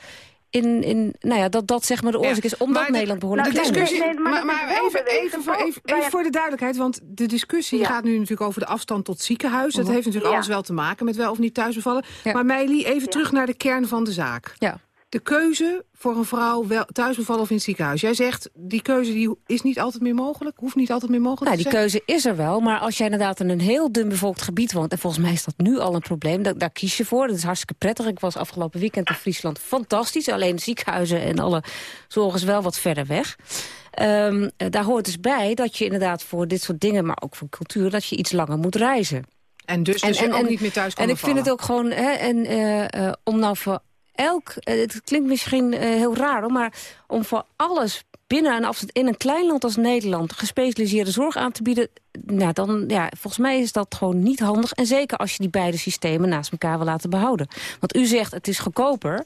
In, in, nou ja, dat dat zeg maar de oorzaak is, omdat Maar Nederland behoorlijk de discussie, Nee, maar even, even, voor, even, even de duidelijkheid, want de discussie Ja. gaat nu natuurlijk over de afstand tot ziekenhuis. Dat Mhm. heeft natuurlijk Ja. alles wel te maken met wel of niet thuisbevallen. Ja. Maar Meili, even terug naar de kern van de zaak. Ja. De keuze voor een vrouw wel thuisbevallen of in het ziekenhuis. Jij zegt, die keuze die is niet altijd meer mogelijk, hoeft niet altijd meer mogelijk Nou, te die zijn. keuze is er wel, maar als jij inderdaad in een heel dun bevolkt gebied woont... en volgens mij is dat nu al een probleem, da- daar kies je voor. Dat is hartstikke prettig. Ik was afgelopen weekend in Friesland fantastisch. Alleen ziekenhuizen en alle zorg is wel wat verder weg. Ehm, eh, daar hoort dus bij dat je inderdaad voor dit soort dingen... maar ook voor cultuur, dat je iets langer moet reizen. En dus, dus ook niet meer thuis En ik vind het ook gewoon, hè, en, eh, om nou voor elk... eh, het klinkt misschien eh, heel raar, hoor, maar om voor alles binnen een afstand in een klein land als Nederland gespecialiseerde zorg aan te bieden, nou dan, ja, volgens mij is dat gewoon niet handig. En zeker als je die beide systemen naast elkaar wil laten behouden. Want u zegt het is goedkoper.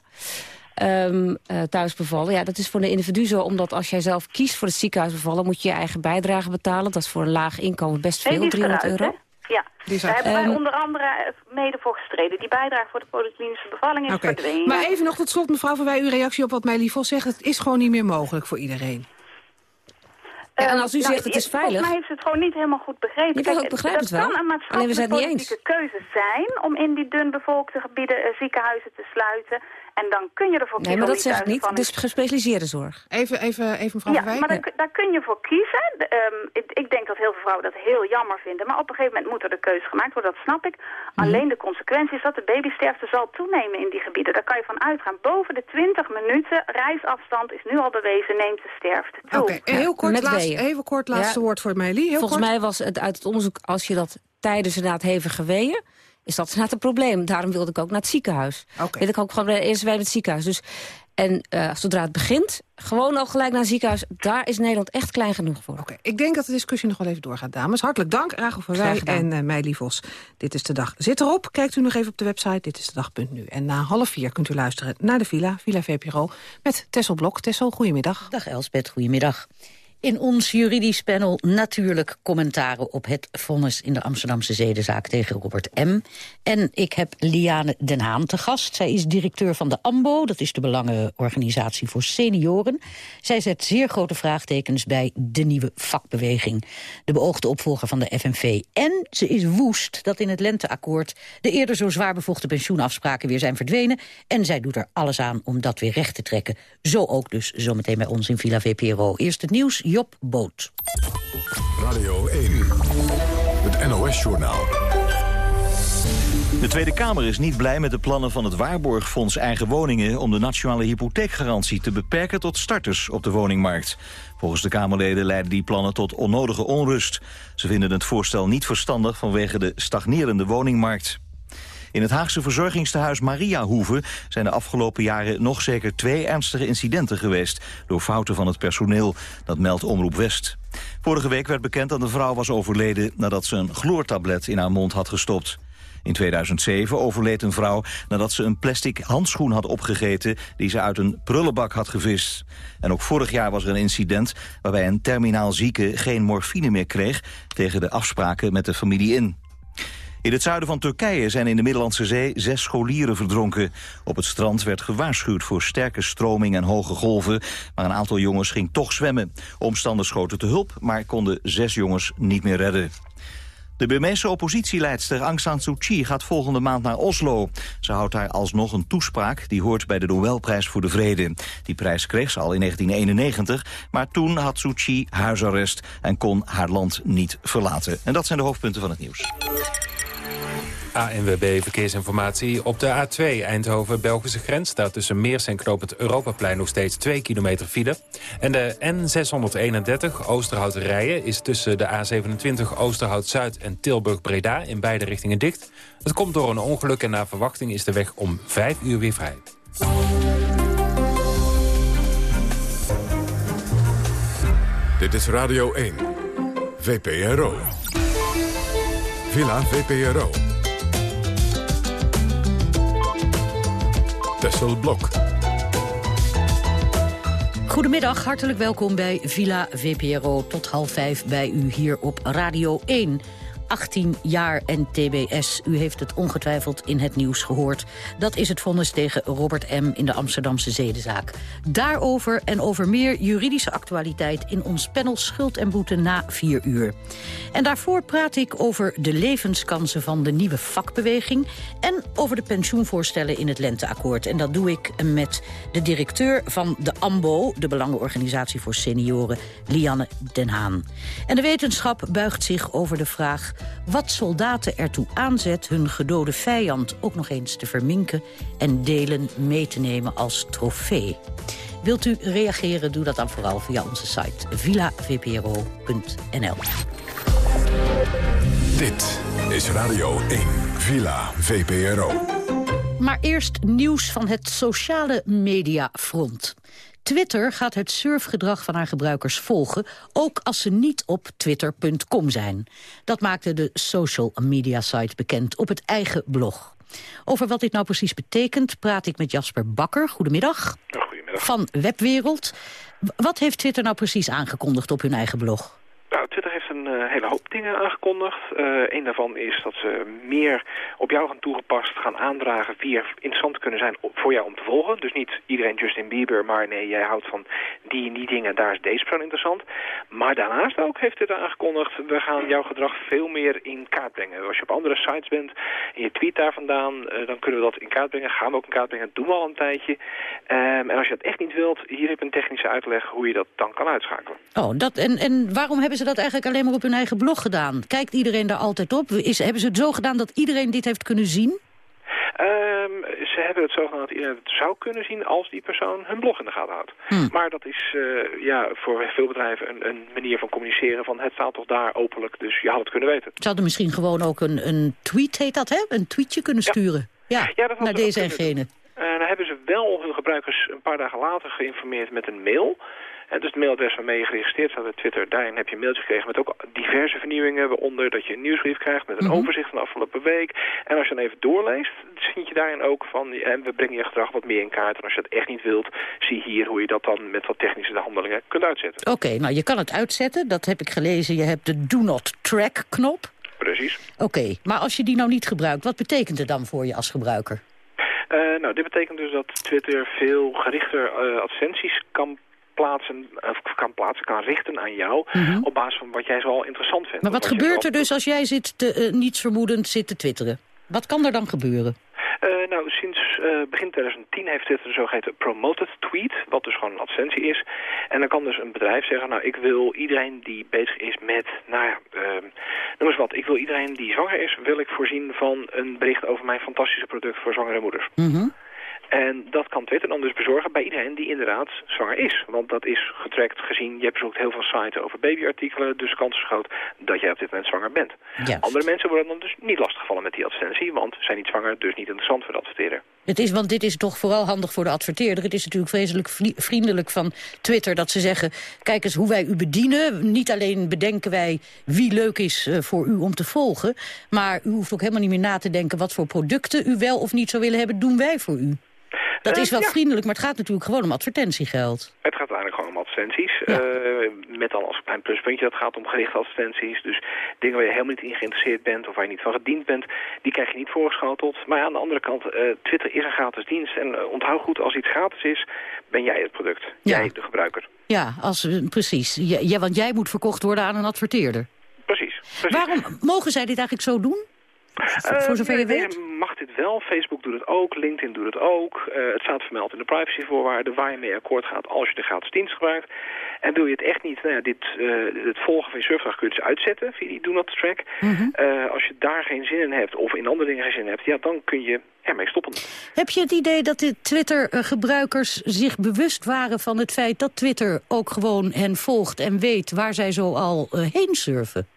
ehm, eh, thuis bevallen. Ja, dat is voor de individu zo, omdat als jij zelf kiest voor het ziekenhuis bevallen, moet je je eigen bijdrage betalen. Dat is voor een laag inkomen best veel, die is 300 eruit, euro. hè? Ja, daar hebben wij Ehm, onder andere eh, mede voor gestreden. Die bijdrage voor de polyklinische bevalling is Oké, verdwenen. maar even nog tot slot, mevrouw Van Wij, uw reactie op wat Meili Vos zegt. Het is gewoon niet meer mogelijk voor iedereen. Ja, en als u Nou, zegt het is Volgens veilig... mij heeft ze het gewoon niet helemaal goed begrepen. Jawel, ik begrijp dat het wel. kan een Alleen we zijn maatschappelijke het politieke keuze zijn... om in die dunbevolkte gebieden eh, ziekenhuizen te sluiten... En dan kun je ervoor Nee, kiezen maar om dat zeg ik niet. Dus gespecialiseerde zorg. Even, even, even mevrouw ja, maar daar, daar kun je voor kiezen. Ehm, ik, ik denk dat heel veel vrouwen dat heel jammer vinden. Maar op een gegeven moment moet er de keuze gemaakt worden, dat snap ik. Mhm. Alleen de consequentie is dat de babysterfte zal toenemen in die gebieden. Daar kan je van uitgaan. Boven de 20 minuten reisafstand is nu al bewezen, neemt de sterfte toe. Oké, heel kort, met laatst, weeën. even kort laatste Ja. woord voor Meili. Heel Volgens kort. mij was het uit het onderzoek, als je dat tijdens inderdaad hevige weeën... is dat inderdaad een probleem. Daarom wilde ik ook naar het ziekenhuis. Wil ik ook gewoon bij eerst bij het ziekenhuis. Dus, en eh, zodra het begint, gewoon al gelijk naar het ziekenhuis. Daar is Nederland echt klein genoeg voor. Oké, ik denk dat de discussie nog wel even doorgaat, dames. Hartelijk dank, Rachel van Wij en uh, Meili Vos. Dit is de dag. Zit erop. Kijkt u nog even op de website. Dit is de dag.nu. En na half vier kunt u luisteren naar de Villa, Villa VPRO... met Tessel Blok. Tessel, goedemiddag. Dag Elsbeth, goedemiddag. In ons juridisch panel natuurlijk commentaren op het vonnis in de Amsterdamse zedenzaak tegen Robert M. En ik heb Liane Den Haan te gast. Zij is directeur van de AMBO, dat is de Belangenorganisatie voor Senioren. Zij zet zeer grote vraagtekens bij de nieuwe vakbeweging. De beoogde opvolger van de FNV. En ze is woest dat in het lenteakkoord de eerder zo zwaar bevochten pensioenafspraken weer zijn verdwenen. En zij doet er alles aan om dat weer recht te trekken. Zo ook dus zometeen bij ons in Villa VPRO. Eerst het nieuws. Job Boot. Radio 1, het NOS-journaal. De Tweede Kamer is niet blij met de plannen van het Waarborgfonds Eigen Woningen... om de nationale hypotheekgarantie te beperken tot starters op de woningmarkt. Volgens de Kamerleden leiden die plannen tot onnodige onrust. Ze vinden het voorstel niet verstandig vanwege de stagnerende woningmarkt. In het Haagse verzorgingstehuis Mariahoeve zijn de afgelopen jaren nog zeker twee ernstige incidenten geweest door fouten van het personeel. Dat meldt Omroep West. Vorige week werd bekend dat een vrouw was overleden nadat ze een chloortablet in haar mond had gestopt. In 2007 overleed een vrouw nadat ze een plastic handschoen had opgegeten die ze uit een prullenbak had gevist. En ook vorig jaar was er een incident waarbij een terminaal zieke geen morfine meer kreeg tegen de afspraken met de familie in. In het zuiden van Turkije zijn in de Middellandse Zee zes scholieren verdronken. Op het strand werd gewaarschuwd voor sterke stroming en hoge golven... maar een aantal jongens ging toch zwemmen. Omstanders schoten te hulp, maar konden zes jongens niet meer redden. De Burmeese oppositieleidster Aung San Suu Kyi gaat volgende maand naar Oslo. Ze houdt daar alsnog een toespraak die hoort bij de Nobelprijs voor de Vrede. Die prijs kreeg ze al in 1991, maar toen had Suu Kyi huisarrest... en kon haar land niet verlaten. En dat zijn de hoofdpunten van het nieuws. ANWB Verkeersinformatie. Op de A2 Eindhoven-Belgische grens staat tussen Meers en Knoop het Europaplein nog steeds 2 kilometer file. En de N631 Oosterhout-Rijen is tussen de A27 Oosterhout-Zuid en Tilburg-Breda in beide richtingen dicht. Dat komt door een ongeluk en naar verwachting is de weg om 5 uur weer vrij. Dit is Radio 1, VPRO. Villa VPRO. Tessel Blok. Goedemiddag, hartelijk welkom bij Villa VPRO. Tot half vijf bij u hier op Radio 1. 18 jaar en TBS. U heeft het ongetwijfeld in het nieuws gehoord. Dat is het vonnis tegen Robert M. in de Amsterdamse zedenzaak. Daarover en over meer juridische actualiteit... in ons panel Schuld en Boete na 4 uur. En daarvoor praat ik over de levenskansen van de nieuwe vakbeweging... en over de pensioenvoorstellen in het Lenteakkoord. En dat doe ik met de directeur van de AMBO... de Belangenorganisatie voor Senioren, Lianne Den Haan. En de wetenschap buigt zich over de vraag wat soldaten ertoe aanzet hun gedode vijand ook nog eens te verminken en delen mee te nemen als trofee. Wilt u reageren, doe dat dan vooral via onze site villavpro.nl. Dit is Radio 1, Villa VPRO. Maar eerst nieuws van het sociale mediafront. Twitter gaat het surfgedrag van haar gebruikers volgen... ook als ze niet op twitter.com zijn. Dat maakte de social media site bekend op het eigen blog. Over wat dit nou precies betekent praat ik met Jasper Bakker. Goedemiddag. Goedemiddag. Van Webwereld. Wat heeft Twitter nou precies aangekondigd op hun eigen blog? Een eh, hele hoop dingen aangekondigd. Uh, een daarvan is dat ze meer op jou gaan toegepast gaan aandragen... er interessant kunnen zijn voor jou om te volgen. Dus niet iedereen Justin Bieber, maar nee, jij houdt van die en die dingen... daar is deze persoon interessant. Maar daarnaast ook heeft dit aangekondigd... we gaan jouw gedrag veel meer in kaart brengen. Als je op andere sites bent en je tweet daar vandaan... dan kunnen we dat in kaart brengen. Gaan we ook in kaart brengen. Doen we al een tijdje. Um, en als je dat echt niet wilt, hier heb ik een technische uitleg... hoe je dat dan kan uitschakelen. Oh, dat, en, en waarom hebben ze dat eigenlijk alleen maar op hun eigen blog gedaan? Kijkt iedereen daar altijd op? Is, hebben ze het zo gedaan dat iedereen dit heeft kunnen zien? Um, ze hebben het zo gedaan dat iedereen het zou kunnen zien als die persoon hun blog in de gaten houdt. Hmm. Maar dat is uh, ja, voor veel bedrijven een, een, manier van communiceren van het staat toch daar openlijk, dus je had het kunnen weten. Ze hadden misschien gewoon ook een, een tweet, heet dat hè? Een tweetje kunnen sturen. Ja, ja, ja naar deze en gene. Uh, dan hebben ze wel hun gebruikers een paar dagen later geïnformeerd met een mail. En dus het mailadres waarmee je geregistreerd staat bij Twitter, daarin heb je een mailtje gekregen met ook diverse vernieuwingen, waaronder dat je een nieuwsbrief krijgt met een Mhm. overzicht van de afgelopen week. En als je dan even doorleest, vind je daarin ook van, en we brengen je gedrag wat meer in kaart. En als je dat echt niet wilt, zie hier hoe je dat dan met wat technische handelingen kunt uitzetten. Oké, nou je kan het uitzetten, dat heb ik gelezen. Je hebt de Do Not Track knop. Precies. Oké, maar als je die nou niet gebruikt, wat betekent het dan voor je als gebruiker? Uh, nou, dit betekent dus dat Twitter veel gerichter uh, advertenties kan plaatsen, of kan plaatsen, kan richten aan jou... Mhm. op basis van wat jij zoal interessant vindt. Maar wat gebeurt er dus als jij zit te, eh, nietsvermoedend zit te twitteren? Wat kan er dan gebeuren? Eh, nou, sinds eh, begin 2010 heeft dit een zogeheten promoted tweet, wat dus gewoon een advertentie is. En dan kan dus een bedrijf zeggen, nou, ik wil iedereen die bezig is met, nou ja, ehm, noem eens wat, ik wil iedereen die zwanger is, wil ik voorzien van een bericht over mijn fantastische product voor zwangere moeders. Mhm. En dat kan Twitter dan dus bezorgen bij iedereen die inderdaad zwanger is. Want dat is getrackt gezien, je bezoekt heel veel sites over babyartikelen, dus de kans is groot dat jij op dit moment zwanger bent. Andere mensen worden dan dus niet lastiggevallen met die advertentie, want ze zijn niet zwanger, dus niet interessant voor de adverteerder. Het is, want dit is toch vooral handig voor de adverteerder. Het is natuurlijk vreselijk vri- vriendelijk van Twitter dat ze zeggen... kijk eens hoe wij u bedienen. Niet alleen bedenken wij wie leuk is eh, voor u om te volgen... maar u hoeft ook helemaal niet meer na te denken... wat voor producten u wel of niet zou willen hebben, doen wij voor u. Dat Eh, is wel ja. vriendelijk, maar het gaat natuurlijk gewoon om advertentiegeld. Het gaat uiteindelijk gewoon om advertenties. eh, met dan als klein pluspuntje, dat gaat om gerichte advertenties. Dus dingen waar je helemaal niet in geïnteresseerd bent of waar je niet van gediend bent, die krijg je niet voorgeschoteld. Maar ja, aan de andere kant, eh, Twitter is een gratis dienst. En eh, onthoud goed, als iets gratis is, ben jij het product. Jij de gebruiker. Ja, als, eh, precies. Ja, ja, want jij moet verkocht worden aan een adverteerder. Precies. precies. Waarom mogen zij dit eigenlijk zo doen? Eh, voor zover je nee, weet? mag dit wel. Facebook doet het ook. LinkedIn doet het ook. Eh, het staat vermeld in de privacyvoorwaarden waar je mee akkoord gaat als je de gratis dienst gebruikt. En wil je het echt niet, nou ja, dit, eh, het volgen van je surfdag kun je dus uitzetten via die Do Not Track. Mhm. Eh, als je daar geen zin in hebt of in andere dingen geen zin in hebt, ja, dan kun je ermee stoppen. Heb je het idee dat de Twitter-gebruikers zich bewust waren van het feit dat Twitter ook gewoon hen volgt en weet waar zij zo al eh, heen surfen?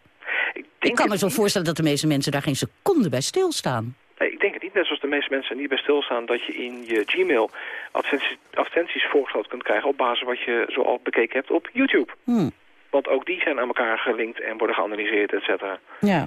Ik kan me zo voorstellen dat de meeste mensen daar geen seconde bij stilstaan. Nee, ik denk het niet, net zoals de meeste mensen niet bij stilstaan... dat je in je Gmail advertenties, advertenties voorgesloten kunt krijgen... op basis van wat je zoal bekeken hebt op YouTube. Hmm. Want ook die zijn aan elkaar gelinkt en worden geanalyseerd, et cetera. Ja.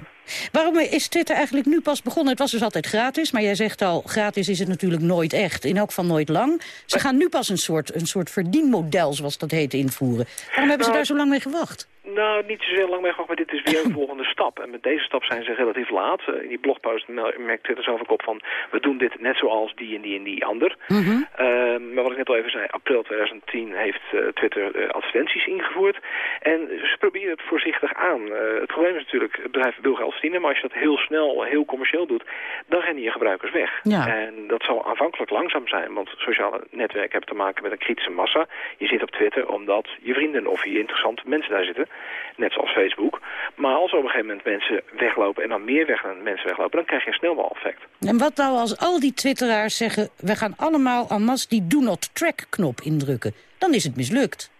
Waarom is Twitter eigenlijk nu pas begonnen? Het was dus altijd gratis, maar jij zegt al... gratis is het natuurlijk nooit echt, in elk geval nooit lang. Ze gaan nu pas een soort, een soort verdienmodel, zoals dat heet, invoeren. Waarom hebben ze Nou, daar zo lang mee gewacht? Nou, niet zo heel lang mee maar dit is weer een volgende stap. En met deze stap zijn ze relatief laat. Eh, in die blogpost merkt Twitter zelf ook op van... we doen dit net zoals die en die en die ander. Mhm. Ehm, maar wat ik net al even zei, april 2010 heeft eh, Twitter eh, advertenties ingevoerd. En ze proberen het voorzichtig aan. Eh, het probleem is natuurlijk, het bedrijf wil geld verdienen... maar als je dat heel snel, heel commercieel doet... dan rennen je gebruikers weg. Ja. En dat zal aanvankelijk langzaam zijn, want sociale netwerken hebben te maken met een kritische massa. Je zit op Twitter omdat je vrienden of je interessante mensen daar zitten. Net zoals Facebook. Maar als op een gegeven moment mensen weglopen en dan meer weg, mensen weglopen... dan krijg je een snelbaleffect. En wat nou als al die twitteraars zeggen... we gaan allemaal en masse die do not track knop indrukken? Dan is het mislukt.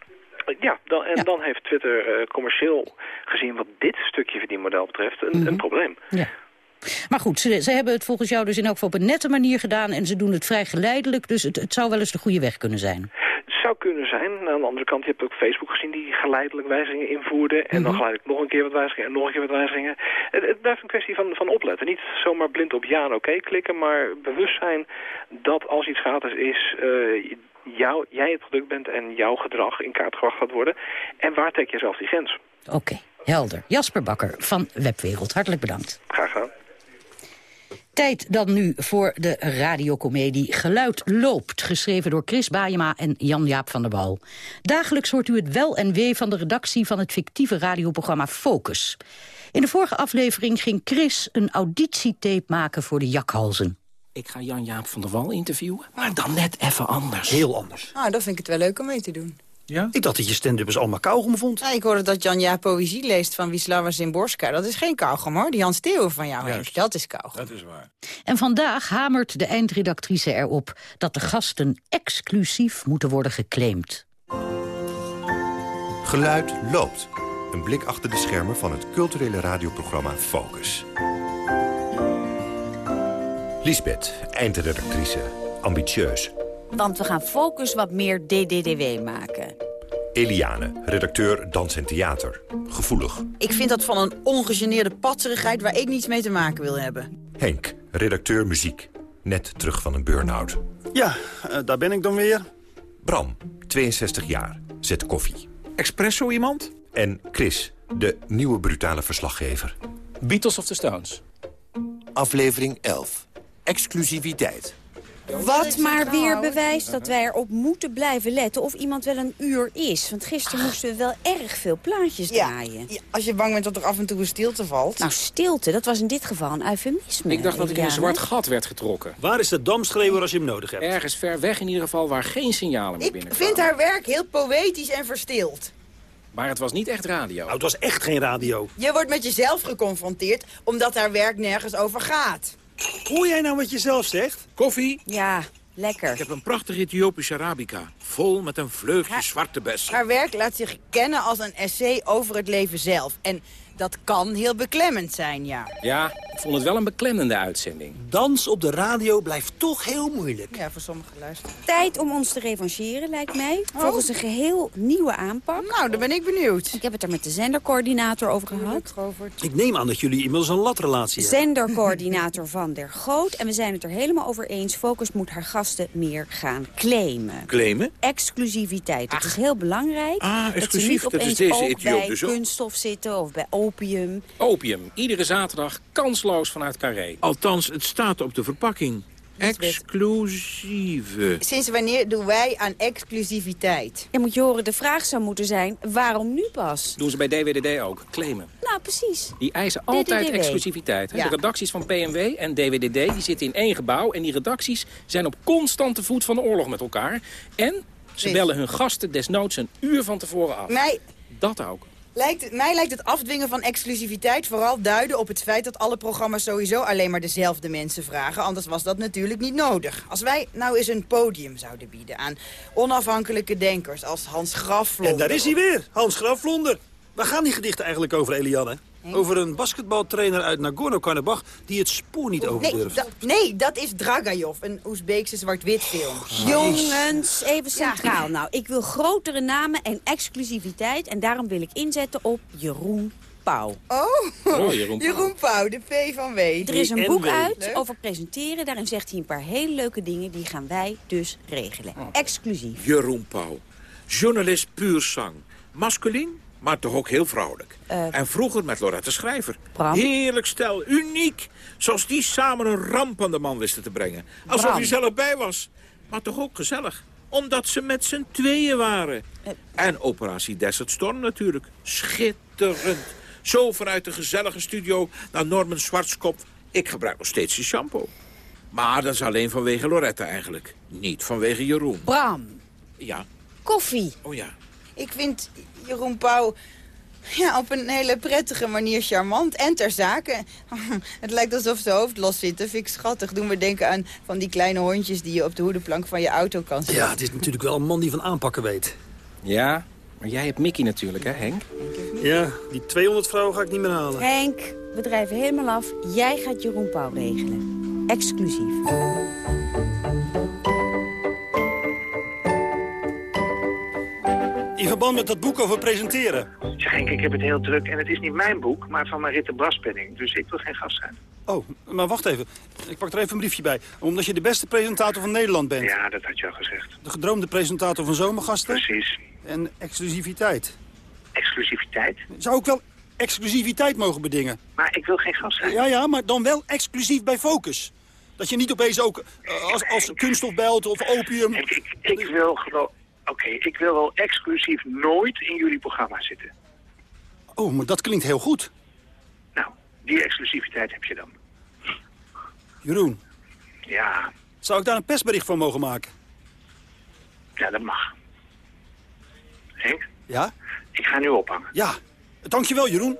Ja, dan, en dan heeft Twitter eh, commercieel gezien wat dit stukje verdienmodel betreft een, Mhm. een probleem. Ja. Maar goed, ze, ze hebben het volgens jou dus in elk geval op een nette manier gedaan... en ze doen het vrij geleidelijk, dus het, het zou wel eens de goede weg kunnen zijn. Het zou kunnen zijn. Aan de andere kant, je hebt ook Facebook gezien die geleidelijk wijzigingen invoerde. En dan Mhm. geleidelijk nog een keer wat wijzigingen en nog een keer wat wijzigingen. Het, het blijft een kwestie van, van opletten. Niet zomaar blind op ja en oké klikken, maar bewust zijn dat als iets gratis is... eh, jou, jij het product bent en jouw gedrag in kaart gebracht gaat worden. En waar trek je zelf die grens? Oké. helder. Jasper Bakker van Webwereld, hartelijk bedankt. Graag gedaan. Tijd dan nu voor de radiocomedie Geluid loopt... geschreven door Chris Baayema en Jan-Jaap van der Wal. Dagelijks hoort u het wel en wee van de redactie... van het fictieve radioprogramma Focus. In de vorige aflevering ging Chris een auditietape maken voor de jakhalzen. Ik ga Jan-Jaap van der Wal interviewen, maar dan net even anders. Heel anders. Ah, dat vind ik het wel leuk om mee te doen. Ja? Ik dacht dat je stand-uppers allemaal kauwgom vond. Ja, ik hoorde dat Jan Ja poëzie leest van Wisława Zimborska. Dat is geen kauwgom, hoor. Die Hans Theo van jou, Henk. Dat is kauwgom. Dat is waar. En vandaag hamert de eindredactrice erop... dat de gasten exclusief moeten worden geclaimd. Geluid loopt. Een blik achter de schermen van het culturele radioprogramma Focus. Lisbeth, eindredactrice. Ambitieus. Want we gaan Focus wat meer DDDW maken. Eliane, redacteur Dans en Theater. Gevoelig. Ik vind dat van een ongegeneerde patserigheid waar ik niets mee te maken wil hebben. Henk, redacteur muziek. Net terug van een burn-out. Ja, eh, daar ben ik dan weer. Bram, 62 jaar. Zet koffie. Espresso iemand? En Chris, de nieuwe brutale verslaggever. Beatles of the Stones? Aflevering 11. Exclusiviteit. Wat maar weer bewijst dat wij erop moeten blijven letten of iemand wel een uur is. Want gisteren moesten we wel erg veel plaatjes draaien. Ja, als je bang bent dat er af en toe een stilte valt. Nou, stilte, dat was in dit geval een eufemisme. Ik dacht dat er in een zwart gat werd getrokken. Waar is de damschreeuwer als je hem nodig hebt? Ergens ver weg in ieder geval waar geen signalen meer Ik binnenkwamen. vind haar werk heel poëtisch en verstild. Maar het was niet echt radio. Nou, het was echt geen radio. Je wordt met jezelf geconfronteerd omdat haar werk nergens over gaat. Hoor jij nou wat je zelf zegt? Koffie? Ja, lekker. Ik heb een prachtige Ethiopische Arabica. Vol met een vleugje zwarte bes. Haar werk laat zich kennen als een essay over het leven zelf. En dat kan heel beklemmend zijn, ja. Ja, ik vond het wel een beklemmende uitzending. Dans op de radio blijft toch heel moeilijk. Ja, voor sommige luisteraars. Tijd om ons te revancheren, lijkt mij. Volgens een geheel nieuwe aanpak. Nou, dan ben ik benieuwd. Ik heb het er met de zendercoördinator over gehad. Ik neem aan dat jullie inmiddels een latrelatie hebben. Zendercoördinator Van der Goot. En we zijn het er helemaal over eens. Focus moet haar gasten meer gaan claimen. Claimen? Exclusiviteit. Dat is heel belangrijk. Ah, dat ze exclusief. niet Dat is opeens deze ook bij dus ook. kunststof zitten of bij opium. Opium. Iedere zaterdag kansloos vanuit Carré. Althans, het staat op de verpakking. Exclusieve. Sinds wanneer doen wij aan exclusiviteit? Ja, moet je horen, de vraag zou moeten zijn, waarom nu pas? Doen ze bij DWDD ook. Claimen. Nou, precies. Die eisen altijd DWDD. exclusiviteit. hè. Ja. De redacties van PMW en DWDD die zitten in één gebouw... en die redacties zijn op constante voet van de oorlog met elkaar. En ze bellen hun gasten desnoods een uur van tevoren af. Mij Dat ook. Lijkt, mij lijkt het afdwingen van exclusiviteit vooral duiden op het feit dat alle programma's sowieso alleen maar dezelfde mensen vragen. Anders was dat natuurlijk niet nodig. Als wij nou eens een podium zouden bieden aan onafhankelijke denkers als Hans Grafvlonder. En daar is hij weer, Hans Grafvlonder. Waar gaan die gedichten eigenlijk over, Eliane? Over een basketbaltrainer uit Nagorno-Karabakh die het spoor niet over Nee, da- nee, dat is Dragajov, een Oezbeekse zwart-wit film. Jongens, even centraal. Nou, ik wil grotere namen en exclusiviteit. En daarom wil ik inzetten op Jeroen Pauw. Oh, Oh, Jeroen Pauw. Jeroen Pauw, de P van W. Er is een boek uit Leuk. over presenteren. Daarin zegt hij een paar hele leuke dingen. Die gaan wij dus regelen. Exclusief. Jeroen Pauw. Journalist puur zang. Masculien, maar toch ook heel vrouwelijk. Eh, en vroeger met Lorette Schrijver. Bram? Heerlijk stel, uniek. Zoals die samen een ramp aan de man wisten te brengen. Alsof Bram. hij zelf bij was. Maar toch ook gezellig. Omdat ze met z'n tweeën waren. Eh. En Operatie Desert Storm natuurlijk. Schitterend. Zo vanuit de gezellige studio naar Norman Schwarzkopf. Ik gebruik nog steeds die shampoo. Maar dat is alleen vanwege Lorette eigenlijk. Niet vanwege Jeroen. Bram, Ja, koffie. oh ja. Ik vind Jeroen Pauw ja, op een hele prettige manier charmant en ter zake. Het lijkt alsof zijn hoofd los zit. Dat vind ik schattig. Doen we denken aan van die kleine hondjes die je op de hoedenplank van je auto kan zien. Ja, het is natuurlijk wel een man die van aanpakken weet. Ja, maar jij hebt Mickey natuurlijk, hè Henk? Ja, die 200 vrouwen ga ik niet meer halen. Henk, we drijven helemaal af. Jij gaat Jeroen Pauw regelen. Exclusief. Verband met dat boek over presenteren. Zeg Henk, ik heb het heel druk en het is niet mijn boek, maar van Maritte Braspenning. Dus ik wil geen gast zijn. Oh, maar wacht even. Ik pak er even een briefje bij. Omdat je de beste presentator van Nederland bent. Ja, dat had je al gezegd. De gedroomde presentator van zomergasten. Precies. En exclusiviteit. Exclusiviteit? Zou ik wel exclusiviteit mogen bedingen. Maar ik wil geen gast zijn. Ja, ja, maar dan wel exclusief bij Focus. Dat je niet opeens ook eh, als, als kunststof belt of opium... Ik, ik, ik wil gewoon... Oké, ik wil wel exclusief nooit in jullie programma zitten. Oh, maar dat klinkt heel goed. Nou, die exclusiviteit heb je dan. Jeroen, Ja, zou ik daar een persbericht van mogen maken? ja, dat mag. Henk, Ja? ik ga nu ophangen. Ja. Dankjewel, Jeroen.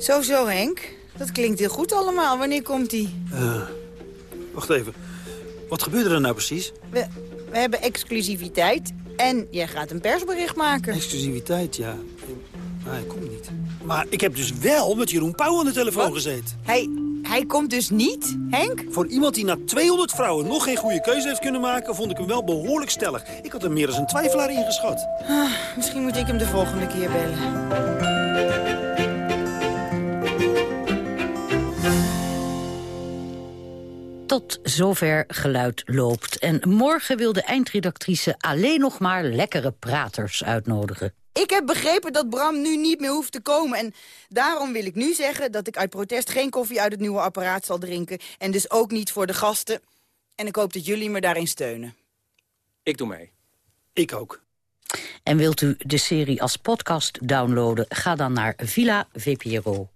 Zo, zo, Henk. Dat klinkt heel goed allemaal. Wanneer komt die? Eh, wacht even. Wat gebeurde er nou precies? We, we hebben exclusiviteit en jij gaat een persbericht maken. Exclusiviteit, ja. Maar hij komt niet. Maar ik heb dus wel met Jeroen Pauw aan de telefoon gezeten. Hij, hij komt dus niet, Henk? Voor iemand die na 200 vrouwen nog geen goede keuze heeft kunnen maken... vond ik hem wel behoorlijk stellig. Ik had hem meer als een twijfelaar ingeschat. Ah, misschien moet ik hem de volgende keer bellen. Tot zover geluid loopt. En morgen wil de eindredactrice alleen nog maar lekkere praters uitnodigen. Ik heb begrepen dat Bram nu niet meer hoeft te komen. En daarom wil ik nu zeggen dat ik uit protest geen koffie uit het nieuwe apparaat zal drinken. En dus ook niet voor de gasten. En ik hoop dat jullie me daarin steunen. Ik doe mee. Ik ook. En wilt u de serie als podcast downloaden? Ga dan naar villavpro.nl.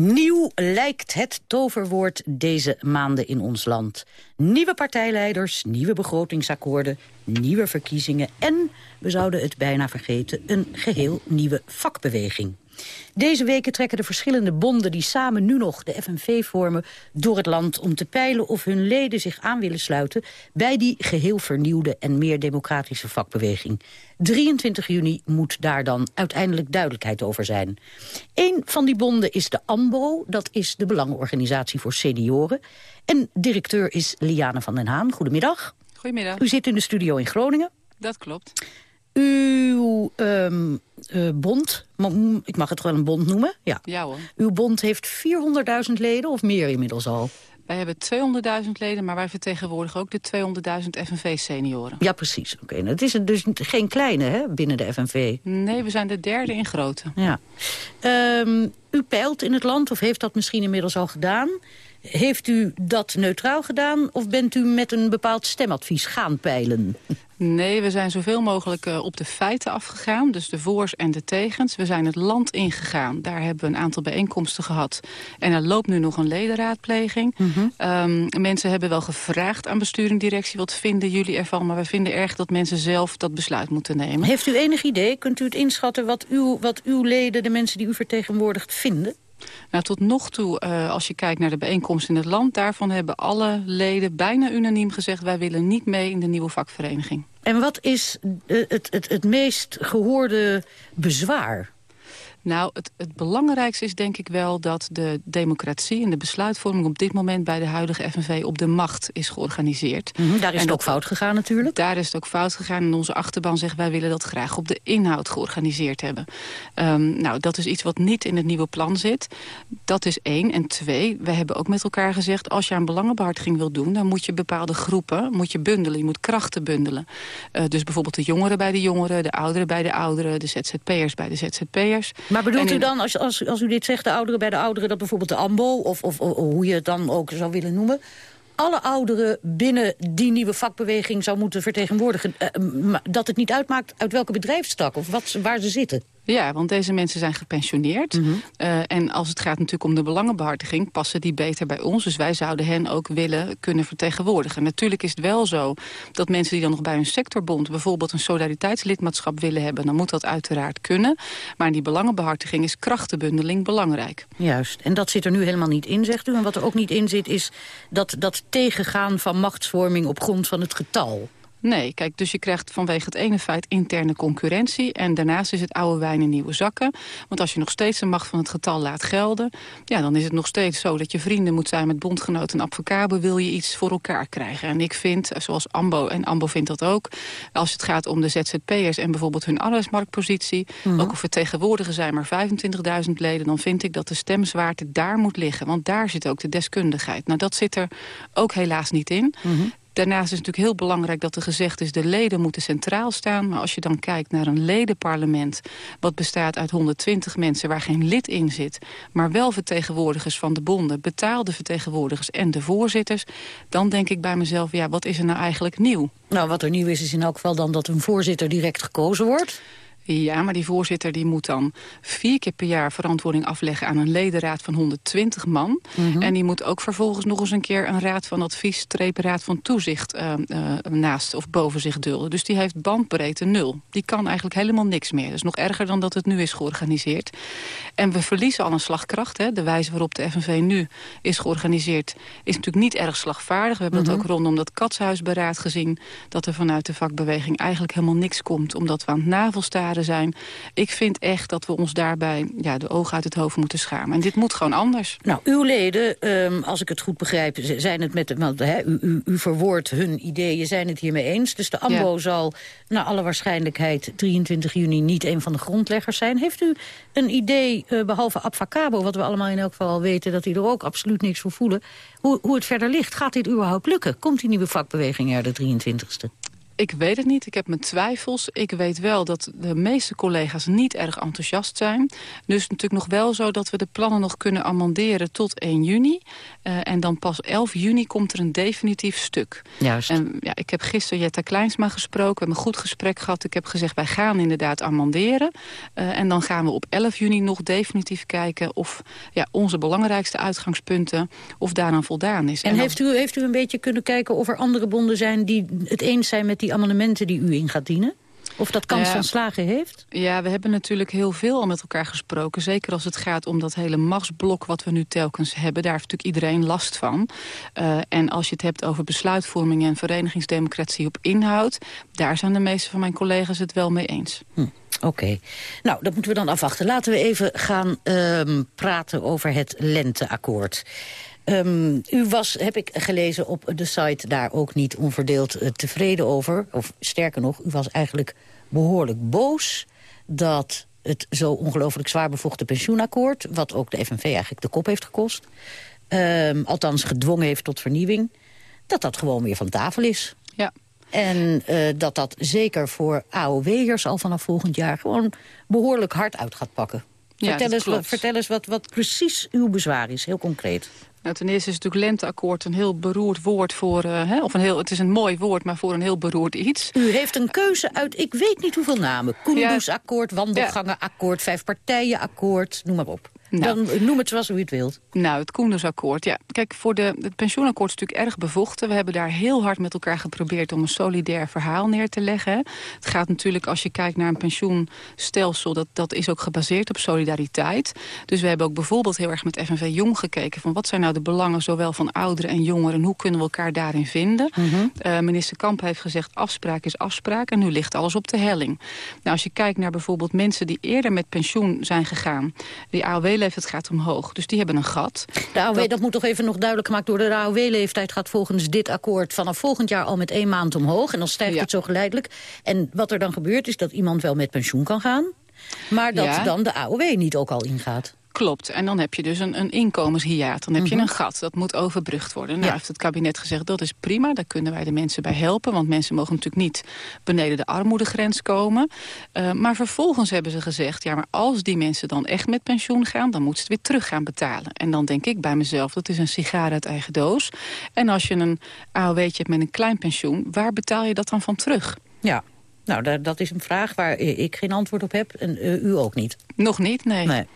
Nieuw lijkt het toverwoord deze maanden in ons land. Nieuwe partijleiders, nieuwe begrotingsakkoorden, nieuwe verkiezingen... en, we zouden het bijna vergeten, een geheel nieuwe vakbeweging. Deze weken trekken de verschillende bonden die samen nu nog de FNV vormen... door het land om te peilen of hun leden zich aan willen sluiten... bij die geheel vernieuwde en meer democratische vakbeweging. 23 juni moet daar dan uiteindelijk duidelijkheid over zijn. Een van die bonden is de AMBO, dat is de Belangenorganisatie voor Senioren. En directeur is Liane van den Haan. Goedemiddag. Goedemiddag. U zit in de studio in Groningen. Dat klopt. Uw ehm, eh, bond, ik mag het wel een bond noemen. Ja. Ja hoor. Uw bond heeft 400.000 leden of meer inmiddels al? Wij hebben 200.000 leden, maar wij vertegenwoordigen ook de 200.000 FNV-senioren. Ja, precies. Oké, nou, Het is dus geen kleine hè, binnen de FNV. Nee, we zijn de derde in grootte. Ja. Ehm, u peilt in het land, of heeft dat misschien inmiddels al gedaan. Heeft u dat neutraal gedaan of bent u met een bepaald stemadvies gaan peilen? Nee, we zijn zoveel mogelijk eh, op de feiten afgegaan. Dus de voors en de tegens. We zijn het land ingegaan. Daar hebben we een aantal bijeenkomsten gehad. En er loopt nu nog een ledenraadpleging. Ehm, mensen hebben wel gevraagd aan bestuur en directie... wat vinden jullie ervan? Maar we vinden erg dat mensen zelf dat besluit moeten nemen. Heeft u enig idee, kunt u het inschatten wat uw, wat uw leden, de mensen die u vertegenwoordigt, vinden? Nou, tot nog toe, eh, als je kijkt naar de bijeenkomsten in het land... daarvan hebben alle leden bijna unaniem gezegd... wij willen niet mee in de nieuwe vakvereniging. En wat is eh, het, het, het meest gehoorde bezwaar? Nou, het, het belangrijkste is denk ik wel dat de democratie en de besluitvorming op dit moment bij de huidige FNV op de macht is georganiseerd. Mhm, daar is En het dat- ook fout gegaan natuurlijk. Daar is het ook fout gegaan en onze achterban zegt wij willen dat graag op de inhoud georganiseerd hebben. Ehm, nou, dat is iets wat niet in het nieuwe plan zit. Dat is één. En twee, we hebben ook met elkaar gezegd als je aan belangenbehartiging wil doen, dan moet je bepaalde groepen moet je bundelen. Je moet krachten bundelen. Eh, dus bijvoorbeeld de jongeren bij de jongeren, de ouderen bij de ouderen, de ZZP'ers bij de ZZP'ers. Maar bedoelt u dan, als, als, als u dit zegt, de ouderen bij de ouderen... dat bijvoorbeeld de AMBO, of, of, of hoe je het dan ook zou willen noemen... alle ouderen binnen die nieuwe vakbeweging zou moeten vertegenwoordigen... eh, dat het niet uitmaakt uit welke bedrijfstak of wat, waar ze zitten? Ja, want deze mensen zijn gepensioneerd. Eh, en als het gaat natuurlijk om de belangenbehartiging... passen die beter bij ons. Dus wij zouden hen ook willen kunnen vertegenwoordigen. Natuurlijk is het wel zo dat mensen die dan nog bij een sectorbond... bijvoorbeeld een solidariteitslidmaatschap willen hebben... dan moet dat uiteraard kunnen. Maar in die belangenbehartiging is krachtenbundeling belangrijk. Juist, en dat zit er nu helemaal niet in, zegt u. En wat er ook niet in zit, is dat, dat tegengaan van machtsvorming op grond van het getal. Nee, kijk, dus je krijgt vanwege het ene feit interne concurrentie... en daarnaast is het oude wijn in nieuwe zakken. Want als je nog steeds de macht van het getal laat gelden... ja, dan is het nog steeds zo dat je vrienden moet zijn met bondgenoten en advocaten... wil je iets voor elkaar krijgen. En ik vind, zoals Ambo, en Ambo vindt dat ook... als het gaat om de ZZP'ers en bijvoorbeeld hun arbeidsmarktpositie... Mhm. ook al vertegenwoordigen zij maar 25.000 leden... dan vind ik dat de stemzwaarte daar moet liggen. Want daar zit ook de deskundigheid. Nou, dat zit er ook helaas niet in. Daarnaast is het natuurlijk heel belangrijk dat er gezegd is... de leden moeten centraal staan. Maar als je dan kijkt naar een ledenparlement... wat bestaat uit 120 mensen waar geen lid in zit... maar wel vertegenwoordigers van de bonden... betaalde vertegenwoordigers en de voorzitters... dan denk ik bij mezelf, ja, wat is er nou eigenlijk nieuw? Nou, wat er nieuw is, is in elk geval dan dat een voorzitter direct gekozen wordt. Ja, maar die voorzitter die moet dan vier keer per jaar verantwoording afleggen aan een ledenraad van 120 man. Mhm. En die moet ook vervolgens nog eens een keer een raad van advies, strepen raad van toezicht uh, uh, naast of boven zich dulden. Dus die heeft bandbreedte nul. Die kan eigenlijk helemaal niks meer. Dat is nog erger dan dat het nu is georganiseerd. En we verliezen al een slagkracht. Hè. De wijze waarop de FNV nu is georganiseerd is natuurlijk niet erg slagvaardig. We hebben Mhm. dat ook rondom dat katshuisberaad gezien. Dat er vanuit de vakbeweging eigenlijk helemaal niks komt. Omdat we aan het zijn. Ik vind echt dat we ons daarbij ja, de ogen uit het hoofd moeten schamen. En dit moet gewoon anders. Nou, uw leden, ehm, als ik het goed begrijp, zijn het met... de- Want, u, u, u verwoordt hun ideeën, zijn het hiermee eens. Dus de AMBO Ja. zal naar alle waarschijnlijkheid 23 juni niet een van de grondleggers zijn. Heeft u een idee, eh, behalve Abfacabo, wat we allemaal in elk geval al weten... dat die er ook absoluut niks voor voelen, hoe, hoe het verder ligt? Gaat dit überhaupt lukken? Komt die nieuwe vakbeweging er de 23ste? Ik weet het niet, ik heb mijn twijfels. Ik weet wel dat de meeste collega's niet erg enthousiast zijn. Dus natuurlijk nog wel zo dat we de plannen nog kunnen amenderen tot 1 juni. Eh, en dan pas 11 juni komt er een definitief stuk. Juist. En ja, ik heb gisteren Jetta Kleinsma gesproken. We hebben een goed gesprek gehad. Ik heb gezegd, wij gaan inderdaad amenderen. Eh, en dan gaan we op 11 juni nog definitief kijken... of ja, onze belangrijkste uitgangspunten, of daaraan voldaan is. En, dan- heeft, u, heeft u een beetje kunnen kijken of er andere bonden zijn... die het eens zijn met die amendementen die u in gaat dienen? Of dat kans Ja. van slagen heeft? Ja, we hebben natuurlijk heel veel al met elkaar gesproken. Zeker als het gaat om dat hele machtsblok wat we nu telkens hebben. Daar heeft natuurlijk iedereen last van. Eh, en als je het hebt over besluitvorming en verenigingsdemocratie op inhoud... daar zijn de meeste van mijn collega's het wel mee eens. Oké. Nou, dat moeten we dan afwachten. Laten we even gaan ehm, praten over het lenteakkoord. Ehm, u was, heb ik gelezen op de site, daar ook niet onverdeeld eh, tevreden over. Of sterker nog, u was eigenlijk behoorlijk boos... dat het zo ongelooflijk zwaar bevoegde pensioenakkoord... wat ook de FNV eigenlijk de kop heeft gekost... ehm, althans gedwongen heeft tot vernieuwing... dat dat gewoon weer van tafel is. Ja. En eh, dat dat zeker voor AOW'ers al vanaf volgend jaar... gewoon behoorlijk hard uit gaat pakken. Ja, vertel, eens, wat, vertel eens wat, wat precies uw bezwaar is, heel concreet. Nou, ten eerste is natuurlijk lenteakkoord een heel beroerd woord voor... eh, hè, of een heel, het is een mooi woord, maar voor een heel beroerd iets. U heeft een keuze uit, ik weet niet hoeveel namen. Koendersakkoord, wandelgangenakkoord, vijfpartijenakkoord, noem maar op. Nou. Dan noem het zoals u het wilt. Nou, het Koendersakkoord. Ja, kijk, voor de, het pensioenakkoord is natuurlijk erg bevochten. We hebben daar heel hard met elkaar geprobeerd om een solidair verhaal neer te leggen. Het gaat natuurlijk, als je kijkt naar een pensioenstelsel... dat, dat is ook gebaseerd op solidariteit. Dus we hebben ook bijvoorbeeld heel erg met FNV Jong gekeken... van wat zijn nou de belangen zowel van ouderen en jongeren... en hoe kunnen we elkaar daarin vinden. Eh, minister Kamp heeft gezegd afspraak is afspraak... en nu ligt alles op de helling. Nou, als je kijkt naar bijvoorbeeld mensen die eerder met pensioen zijn gegaan... die AOW-leeftijd gaat omhoog, dus die hebben een gat. De AOW, dat... moet toch even nog duidelijk gemaakt worden. De AOW-leeftijd gaat volgens dit akkoord vanaf volgend jaar al met één maand omhoog. En dan stijgt Ja. het zo geleidelijk. En wat er dan gebeurt is dat iemand wel met pensioen kan gaan. Maar dat Ja. dan de AOW niet ook al ingaat. Klopt, en dan heb je dus een, een inkomenshiaat. Dan heb je Mhm. een gat, dat moet overbrugd worden. Nou Ja. heeft het kabinet gezegd, dat is prima, daar kunnen wij de mensen bij helpen. Want mensen mogen natuurlijk niet beneden de armoedegrens komen. Eh, maar vervolgens hebben ze gezegd, ja, maar als die mensen dan echt met pensioen gaan... dan moeten ze het weer terug gaan betalen. En dan denk ik bij mezelf, dat is een sigaar uit eigen doos. En als je een AOW'tje hebt met een klein pensioen, waar betaal je dat dan van terug? Ja, nou, da- dat is een vraag waar ik geen antwoord op heb en eh, u ook niet. Nog niet, nee. Nee.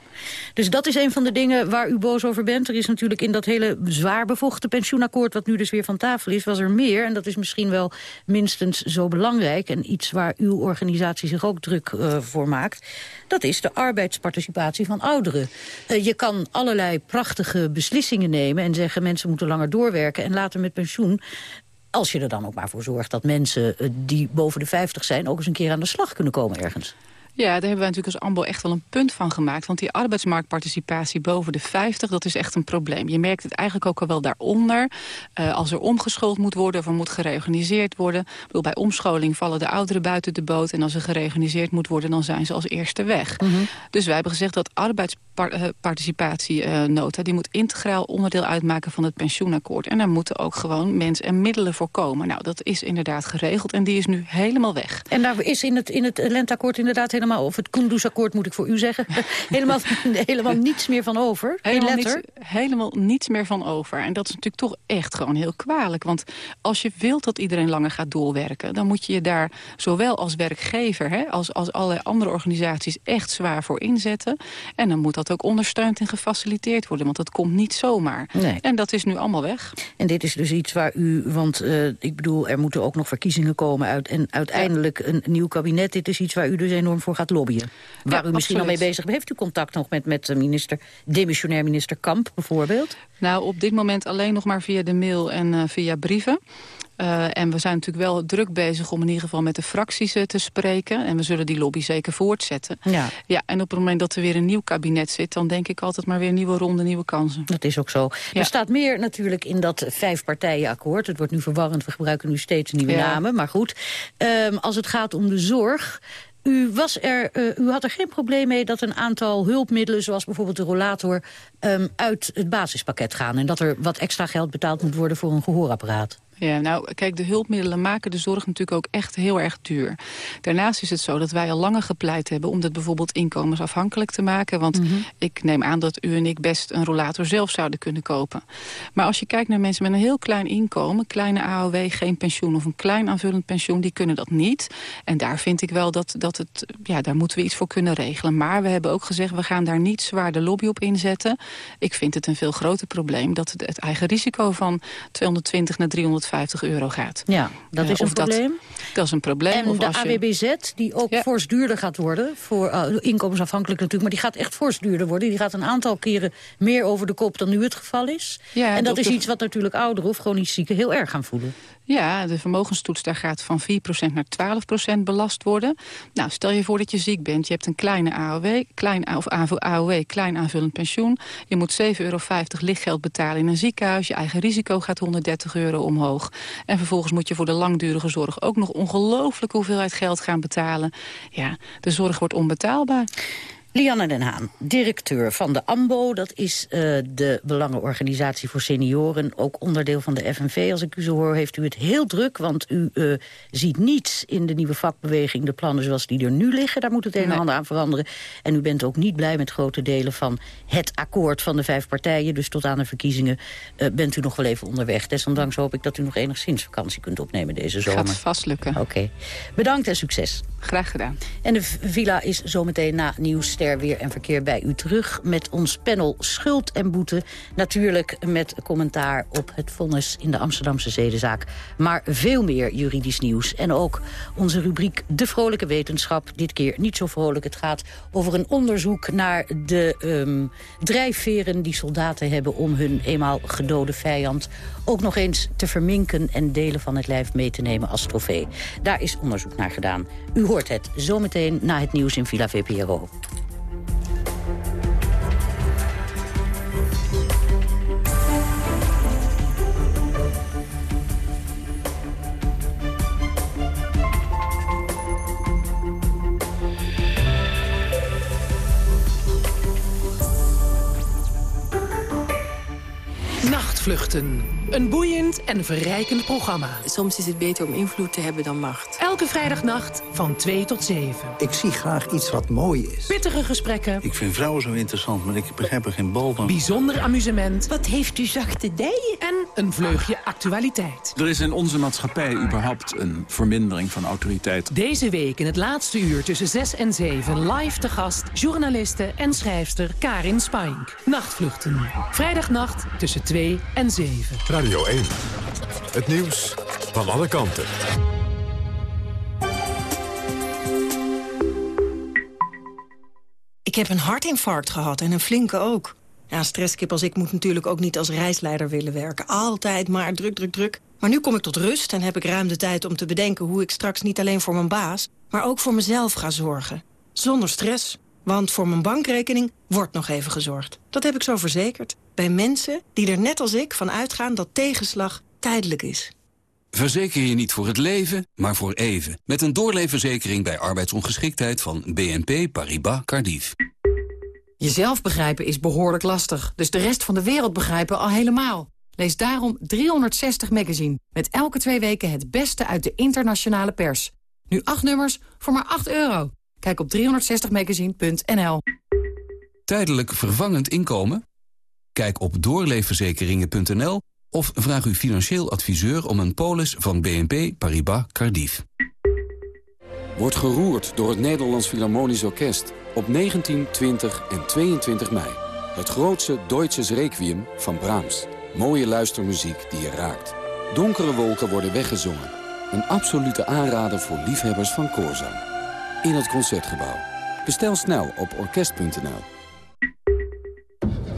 Dus dat is een van de dingen waar u boos over bent. Er is natuurlijk in dat hele zwaar bevochten pensioenakkoord... wat nu dus weer van tafel is, was er meer. En dat is misschien wel minstens zo belangrijk... en iets waar uw organisatie zich ook druk eh, voor maakt. Dat is de arbeidsparticipatie van ouderen. Eh, je kan allerlei prachtige beslissingen nemen... en zeggen mensen moeten langer doorwerken en later met pensioen... Als je er dan ook maar voor zorgt dat mensen eh, die boven de 50 zijn... ook eens een keer aan de slag kunnen komen ergens. Ja, daar hebben wij natuurlijk als AMBO echt wel een punt van gemaakt. Want die arbeidsmarktparticipatie boven de 50, dat is echt een probleem. Je merkt het eigenlijk ook al wel daaronder. Eh, als er omgeschoold moet worden of er moet gereorganiseerd worden. Ik bedoel, bij omscholing vallen de ouderen buiten de boot. En als er gereorganiseerd moet worden, dan zijn ze als eerste weg. Dus wij hebben gezegd dat participatienota... die moet integraal onderdeel uitmaken van het pensioenakkoord. En daar moeten ook gewoon mensen en middelen voor komen. Nou, dat is inderdaad geregeld en die is nu helemaal weg. En daar is in het, in het lenteakkoord inderdaad helemaal... of het Kunduz-akkoord moet ik voor u zeggen... helemaal, helemaal niets meer van over? Helemaal niets, helemaal niets meer van over. En dat is natuurlijk toch echt gewoon heel kwalijk. Want als je wilt dat iedereen langer gaat doorwerken... dan moet je je daar zowel als werkgever hè, als, als allerlei andere organisaties... echt zwaar voor inzetten. En dan moet dat ook ondersteund en gefaciliteerd worden. Want dat komt niet zomaar. Nee. En dat is nu allemaal weg. En dit is dus iets waar u... want uh, ik bedoel, er moeten ook nog verkiezingen komen... Uit, en uiteindelijk een nieuw kabinet. Dit is iets waar u dus enorm voor gaat lobbyen. Waar u misschien al mee bezig bent. Heeft u contact nog met, met minister, demissionair minister Kamp bijvoorbeeld? Nou, op dit moment alleen nog maar via de mail en uh, via brieven. Uh, en we zijn natuurlijk wel druk bezig om in ieder geval met de fracties uh, te spreken. En we zullen die lobby zeker voortzetten. Ja. ja. En op het moment dat er weer een nieuw kabinet zit... dan denk ik altijd maar weer nieuwe ronde, nieuwe kansen. Dat is ook zo. Ja. Er staat meer natuurlijk in dat vijfpartijenakkoord. Het wordt nu verwarrend, we gebruiken nu steeds nieuwe ja. namen. Maar goed, um, als het gaat om de zorg... U, was er, uh, u had er geen probleem mee dat een aantal hulpmiddelen... zoals bijvoorbeeld de rollator, um, uit het basispakket gaan... en dat er wat extra geld betaald moet worden voor een gehoorapparaat? Ja, nou, kijk, de hulpmiddelen maken de zorg natuurlijk ook echt heel erg duur. Daarnaast is het zo dat wij al langer gepleit hebben... om dat bijvoorbeeld inkomensafhankelijk te maken. Want mm -hmm. ik neem aan dat u en ik best een rollator zelf zouden kunnen kopen. Maar als je kijkt naar mensen met een heel klein inkomen... kleine AOW, geen pensioen of een klein aanvullend pensioen... die kunnen dat niet. En daar vind ik wel dat, dat het... Ja, daar moeten we iets voor kunnen regelen. Maar we hebben ook gezegd, we gaan daar niet zwaar de lobby op inzetten. Ik vind het een veel groter probleem... dat het, het eigen risico van 220 naar 300 50 euro gaat. Ja, dat is een probleem. Dat, dat, is een probleem. En of de als je... AWBZ, die ook ja. fors duurder gaat worden... voor uh, inkomensafhankelijk natuurlijk, maar die gaat echt fors duurder worden. Die gaat een aantal keren meer over de kop dan nu het geval is. Ja, en dat is iets wat natuurlijk ouderen of chronisch zieken heel erg gaan voelen. Ja, de vermogenstoets daar gaat van 4% naar 12% belast worden. Nou, stel je voor dat je ziek bent. Je hebt een kleine AOW, klein, of AOW, klein aanvullend pensioen. Je moet 7,50 euro lichtgeld betalen in een ziekenhuis. Je eigen risico gaat 130 euro omhoog. En vervolgens moet je voor de langdurige zorg ook nog ongelooflijke hoeveelheid geld gaan betalen. Ja, de zorg wordt onbetaalbaar. Lianne den Haan, directeur van de AMBO. Dat is uh, de Belangenorganisatie voor Senioren. Ook onderdeel van de FNV. Als ik u zo hoor, heeft u het heel druk. Want u uh, ziet niets in de nieuwe vakbeweging. De plannen zoals die er nu liggen. Daar moet het een en nee. ander aan veranderen. En u bent ook niet blij met grote delen van het akkoord van de vijf partijen. Dus tot aan de verkiezingen uh, bent u nog wel even onderweg. Desondanks hoop ik dat u nog enigszins vakantie kunt opnemen deze zomer. Gaat vast lukken. Oké. Okay. Bedankt en succes. Graag gedaan. En de villa is zometeen na nieuws ster weer en verkeer bij u terug... met ons panel Schuld en Boete. Natuurlijk met commentaar op het vonnis in de Amsterdamse zedenzaak. Maar veel meer juridisch nieuws. En ook onze rubriek De Vrolijke Wetenschap. Dit keer niet zo vrolijk. Het gaat over een onderzoek naar de um, drijfveren die soldaten hebben... om hun eenmaal gedode vijand ook nog eens te verminken... en delen van het lijf mee te nemen als trofee. Daar is onderzoek naar gedaan. U hoort het zometeen na het nieuws in Villa VPRO. Nachtvluchten. Een boeiend en verrijkend programma. Soms is het beter om invloed te hebben dan macht. Elke vrijdagnacht van 2 tot 7. Ik zie graag iets wat mooi is. Pittige gesprekken. Ik vind vrouwen zo interessant, maar ik begrijp er geen bal van. Bijzonder amusement. Wat heeft u zachte dijen? En een vleugje actualiteit. Er is in onze maatschappij überhaupt een vermindering van autoriteit. Deze week in het laatste uur tussen 6 en 7 live te gast... journaliste en schrijfster Karin Spaink. Nachtvluchten. Vrijdagnacht tussen 2 en 7. Radio 1. Het nieuws van alle kanten. Ik heb een hartinfarct gehad en een flinke ook. Ja, stresskip als ik moet natuurlijk ook niet als reisleider willen werken. Altijd maar druk, druk, druk. Maar nu kom ik tot rust en heb ik ruim de tijd om te bedenken... hoe ik straks niet alleen voor mijn baas, maar ook voor mezelf ga zorgen. Zonder stress. Want voor mijn bankrekening wordt nog even gezorgd. Dat heb ik zo verzekerd. Bij mensen die er net als ik van uitgaan dat tegenslag tijdelijk is. Verzeker je niet voor het leven, maar voor even. Met een doorleefverzekering bij arbeidsongeschiktheid van BNP Paribas Cardiff. Jezelf begrijpen is behoorlijk lastig, dus de rest van de wereld begrijpen al helemaal. Lees daarom 360 Magazine, met elke twee weken het beste uit de internationale pers. Nu acht nummers voor maar 8 euro. Kijk op 360magazine.nl. Tijdelijk vervangend inkomen? Kijk op doorleefverzekeringen.nl of vraag uw financieel adviseur om een polis van BNP Paribas Cardiff. Word geroerd door het Nederlands Philharmonisch Orkest op 19, 20 en 22 mei. Het grootste Deutsches Requiem van Brahms. Mooie luistermuziek die je raakt. Donkere wolken worden weggezongen. Een absolute aanrader voor liefhebbers van koorzang. In het Concertgebouw. Bestel snel op orkest.nl.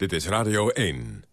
Dit is Radio 1.